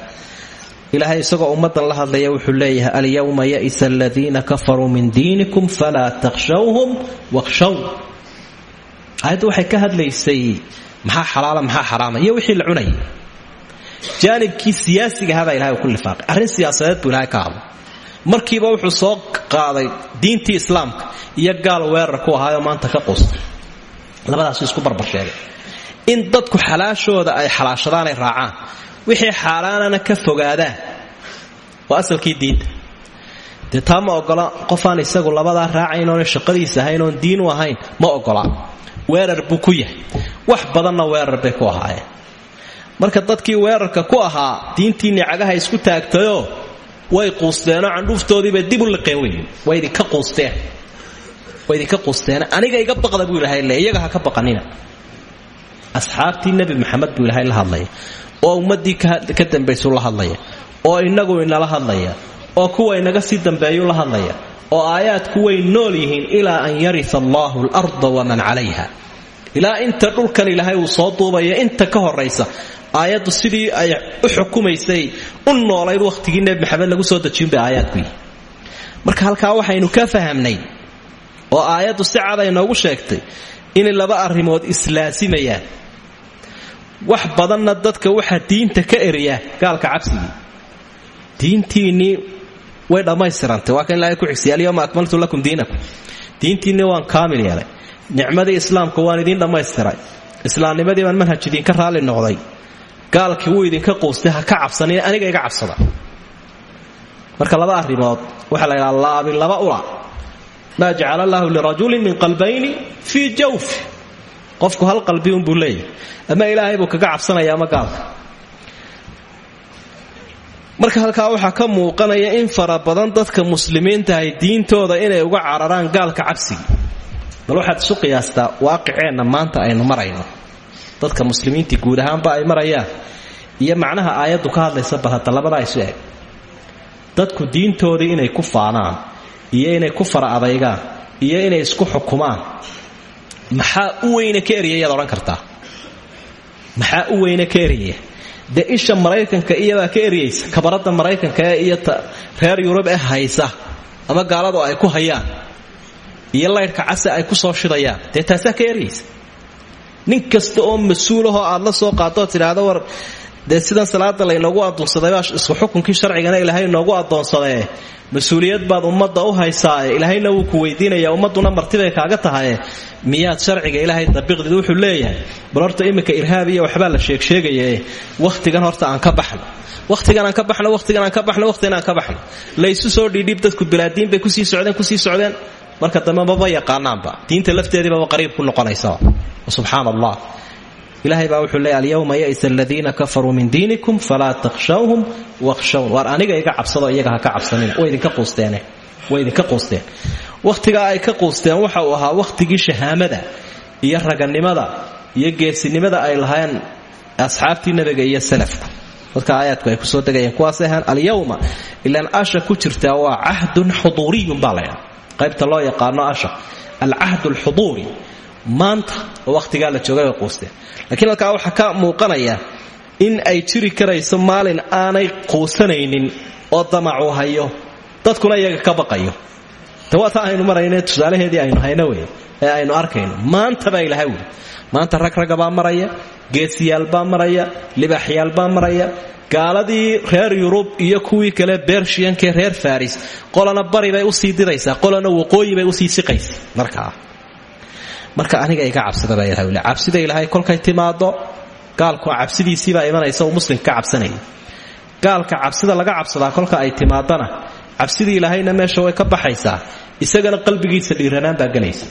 ilaahay isagoo ummadan la hadlaya wuxuu leeyahay alyawma ya'isa aladiina kafaruu min diinikum falaa takhshawhum wakhshaw. Aayaddu waxay ka hadlaysay maxaa xalaala maxaa xaraama? iyo wixii la cunayay jaanibkii siyaasigahabaa ilahay uu ku lifaaqay. Siyaasadeed buu ilahay ka hadlay. Markiiba wuxuu soo qaaday diintii islaamka iyo gaal weerar ku ahaayoo maanta ka quustay. Labadaasu isku barbar sheegay. In dadku xalaashooda ay xalaashadaan ay raacaan wixii xaaraanana ka fogaadaan waa asalkii diinta dee taa ma ogola isagu labadaa raacayn oona shaqadiisa ahayn oon diin u ahayn ma ogola weerar buu ku yahay. Wax badanna weerar bay ku ahaayeen marka dadkii weerarka ku ahaa diintiinni cagaha isku taagtayoo way quusteenoo candhuuftoodiibay dib u liqeen wey way idinka quusteen. Way idinka quusteen. Aniga iga baqda buu ilahay le iyaga ha ka baqanina. Asxaabtii nebi maxamed buu ilahay la hadlaya oo ummaddii ka dambaysu la hadlaya oo inagu inala hadlaya oo kuwa inaga sii dambeeyu la hadlaya oo aayaadku way nool yihiin ilaa an yarisa allahu alarda waman calayha. Ilaa inta dhulkan ilaahay uu soo duubaya inta ka horaysa aayaddu sidii ay u xukumaysay u noolayd wakhtigii nebi maxamed lagu soo dejiyunbay aayaadku yihi marka halkaa waxaynu ka fahamnay oo aayaddu si cad ay noogu sheegtay inay laba arrimood islaasimayaan wax badanna dadka waxaa diinta ka eriya gaalka cabsigii diintiinnii way dhammaystirantay. Waa kan ilahay ku xigsiya alyawma akmaltu lakum diinakum. Diintiinnii waan kaamil yeelay. Nicmadii islaamka waan idiin dhammaystiray. Islaamnimadii baan manhaj idinka raalli noqday. Gaalkii wuu idinka quustay ha ka cabsanina aniga iga cabsada. Marka laba arrimood waxaa la ydhaha laba ula. Maa jacala allaahu lirajulin min qalbayni fii jawfi qofku hal qalbi unbuu leeyahay. Ama ilaahay buu kaga cabsanaya ama gaalka marka halkaa waxaa ka muuqanaya in fara badan dadka muslimiintahay diintooda inay uga cararaan gaalka cabsigii bal waxaad isu qiyaastaa waaqiceenna maanta aynu marayno. Dadka muslimiintii guud ahaanba ay marayaan. Iyo macnaha aayaddu ka hadlaysa bal hadda labadaa isu eg. Dadku diintoodii inay ku faanaan iyo inay ku fara adaygaan iyo inay isku xukumaan maxaa u weyne ka erya yaad kartaa? Maxaa u weyne ka eryaya dee maraykanka iyabaa ka eryaysa kabaradda maraykanka iyo reer yurub ee haysa ama gaaladu ay ku hayaan iyo laydhka case ay ku soo shidayaan dee taasaa ka eryaysa nin kasta oo mas'uulahoo aad la soo qaadoo tidhaahdo war dee sidan salaada laynoogu addoonsadayba isku xukunkii sharcigana ilaahay inoogu addoonsadee mas'uuliyad baad ummadda u haysaae ilaahayna wuu ku weydiinaya ummadduna martibay kaaga tahaye miyaad sharciga ilaahay dabiqdid wuxuu leeyahay. Bal horta iminka irhaab iyo waxbaa la sheegsheegayae wakhtigan horta aan ka baxno. Wakhtigan aan ka baxno wakhtigan aan ka baxno wakhtigan aan ka baxno. Laysu soo dhiidhiib dadku bilaadiin bay ku sii socdeen ku sii socdeen. Marka dambe maba yaqaanaanba. Diinta lafteediibaba qariib ku noqonaysa subxaan ilahay baa wuxuu leey alyawma ya'isa aladiina kafaruu min diinikum falaa takhshawhum wakhshawn waar aniga iga cabsado iyaga ka cabsanina. Way idinka quusteene. Way idinka quusteen. Wakhtigaa ay ka quusteen waxa uu ahaa wakhtigii shahaamada iyo raganimada iyo geesinimada ay lahayn asxaabtii nebiga iyo salafka dadka aayaadku ay ku soo degayeen kuwaasay ahaan alyawma ilaan asha ku jirtaa waa cahdun xuduuriyun baa qaybta loo yaqaano asha alcahd alxuduuri maanta oo wakhtigaa la joogay way quusteen laakiin halkaa ka muuqanaya in ay jiri karayso maalin aanay quusanaynin oo damacu hayo dadkuna iyaga ka baqayo. Taa aynu marayne tusaalaheedii aynu hayno wey ee aynu arkayno. Maanta baa ilaha wuli maanta rag ragga baa maraya geesiyaal baa maraya libaaxyaal baa maraya gaaladii reer yurub iyo kuwii kale bershiyankee reer faris qolana bari bay u sii diraysaa qolana waqooyi bay u sii siqaysa markaa marka aniga iga cabsada baa ilahay cabsida ilaahay kolkay timaado gaalku cabsidiisiibaa imanaysa uu muslimka ka cabsanaya gaalka cabsida laga cabsadaa kolka ay timaadana cabsidii ilaahayna meesha way ka baxaysaa isagana qalbigiisa dhiiranaan baa gelaysa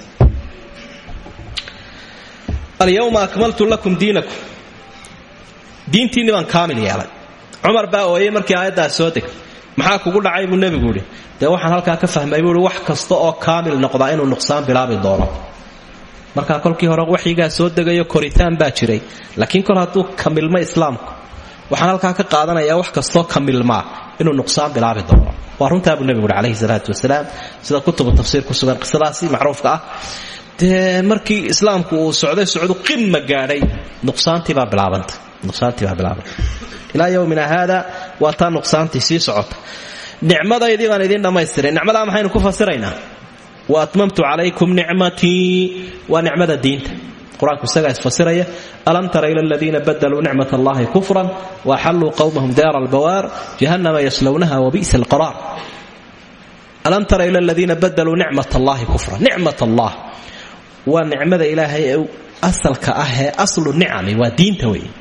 alyawma akmaltu lakum diinakum. Diintiinni baan kaamil yeelay. Cumar baa ooyey markii aayaddaas soo deg maxaa kugu dhacay buu nebigu idhi dee waxaan halkaa ka fahmay buui wax kasta oo kaamil noqdaa inuu nuqsaan bilaabi doono markaa kolkii hore waxyigaa soo degayo koritaan baa jiray. Laakiin kol hadduu kamilmo islaamku waxaan halkaa ka qaadanayaa wax kastoo kamilmaa inuu nuqsaan bilaabi doono. Waa runtaa buu nebigu uhi salaatu wasalaam. Sida kutubu tafsiir ku sugan qisadaasi macruufka ah. Dee markii islaamku uu socday socdu qimma gaadhay. Nuqsaantiibaa bilaabantay. Nuqsaantiibaa bilaabantay. Ilaa yowmina haada waa taa nuqsaantii sii socota. Nicmadaydii baan idiin dhammaystiray. Nicmadaa maxaynu ku fasiraynaa wa atmamtu calaykum nicmatii waa nicmada diinta. Qur'aanku isagaa isfasiraya alam tara ila aladiina badaluu nicmat allahi kufran waaxalluu qowmahum daara albawaar jahannama yaslownaha wabi'sa alqaraar alam tara ila aladiina badaluu nicmat allahi kufran. Nicmat allah waa nicmada ilaahay asalka ah aslu nicami waa diinta wey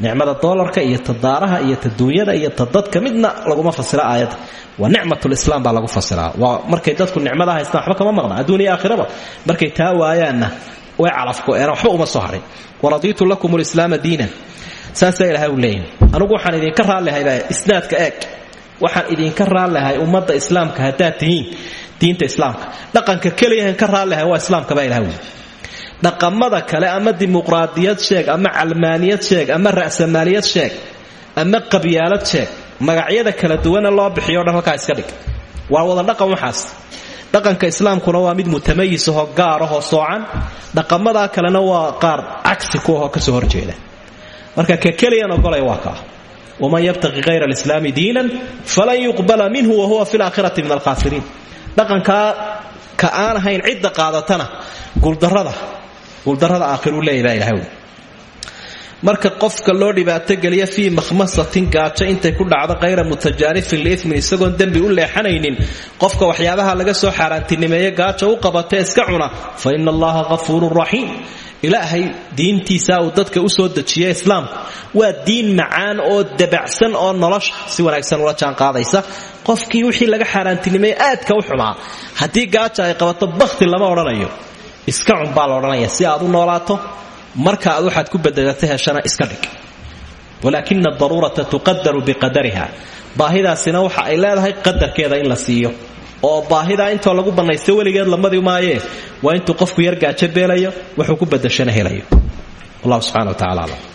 nicmada doolarka iyo ta daaraha iyo ta duunyada iyo ta dadka midna laguma fasira aayadda waa nicmatulislaam baa lagu fasiraa waa markay dadku nicmada haystaan waxba kama maqna. Adduun aakhiraba markay taa waayaanna way calafku-een waxba uma soo harin. Waradiitu lakum lislaama diinan. Saasaa ilahay u leeyahy anugu waxaan idinka raallihaybaa isnaadka eeg. Waxaan idinka raallihay ummadda islaamka haddaad tihiin diinta islaamka. Dhaqanka keliyahan ka raallihay waa islaamkabaa ilaha wey dhaqamada kale ama dimuqraadiyad sheeg ama calmaaniyad sheeg ama ra'samaaliyad sheeg ama qabyaalad sheeg magacyada kala duwana loo bixiyo dhan halkaa iska dhig. Waa wada dhaqan waxaas. Dhaqanka islaamkuna waa mid mutamayisahoo gaarahoo soocan. Dhaqamadaa kalena waa qaar cagsi kuahoo ka soo horjeeda. Marka ka keliyan ogolay waa kaa waman yabtaqi hayra alislaami diinan falan yuqbala minhu wahuwa fi laakhirati min alkhaasiriin dhaqankaa ka aan ahayn cidda qaadatana guuldarrada guuldarrada aakhiru leeya baa ilahay marka qofka loo dhibaatogeliya fii makhmasatin gaajo intay ku dhacdo hayra mutajaanifin liimin isagoon dembi u leexanaynin qofka waxyaabaha laga soo xaaraantinimeeye gaajo u qabata iska cuna fa ina allaha hafuurun raxiim ilaahay diintiisa uu dadka u soo dejiye islaamku waa diin macaan oo dabacsan oo nolosha si wanaagsan ula jaanqaadaysa qofkii wixii laga xaaraantinimeeye aadka u xumaa. Haddii gaaja ay qabato bakhti lama odhanayo iska cun baa la odhanaya. Si aad u noolaato marka aad waxaad ku bedelata heshana iska dhig. Walaakina adaruurata tuqadaru biqadariha. Baahidaasina waxa ay leedahay qadarkeeda in la siiyo. Oo baahidaa intoo lagu bannaysta weligeed lamadi maayee waa intuu qofku yar gaajo beelayo wuxuu ku badashana helayo. Wallahu subxana wa tacala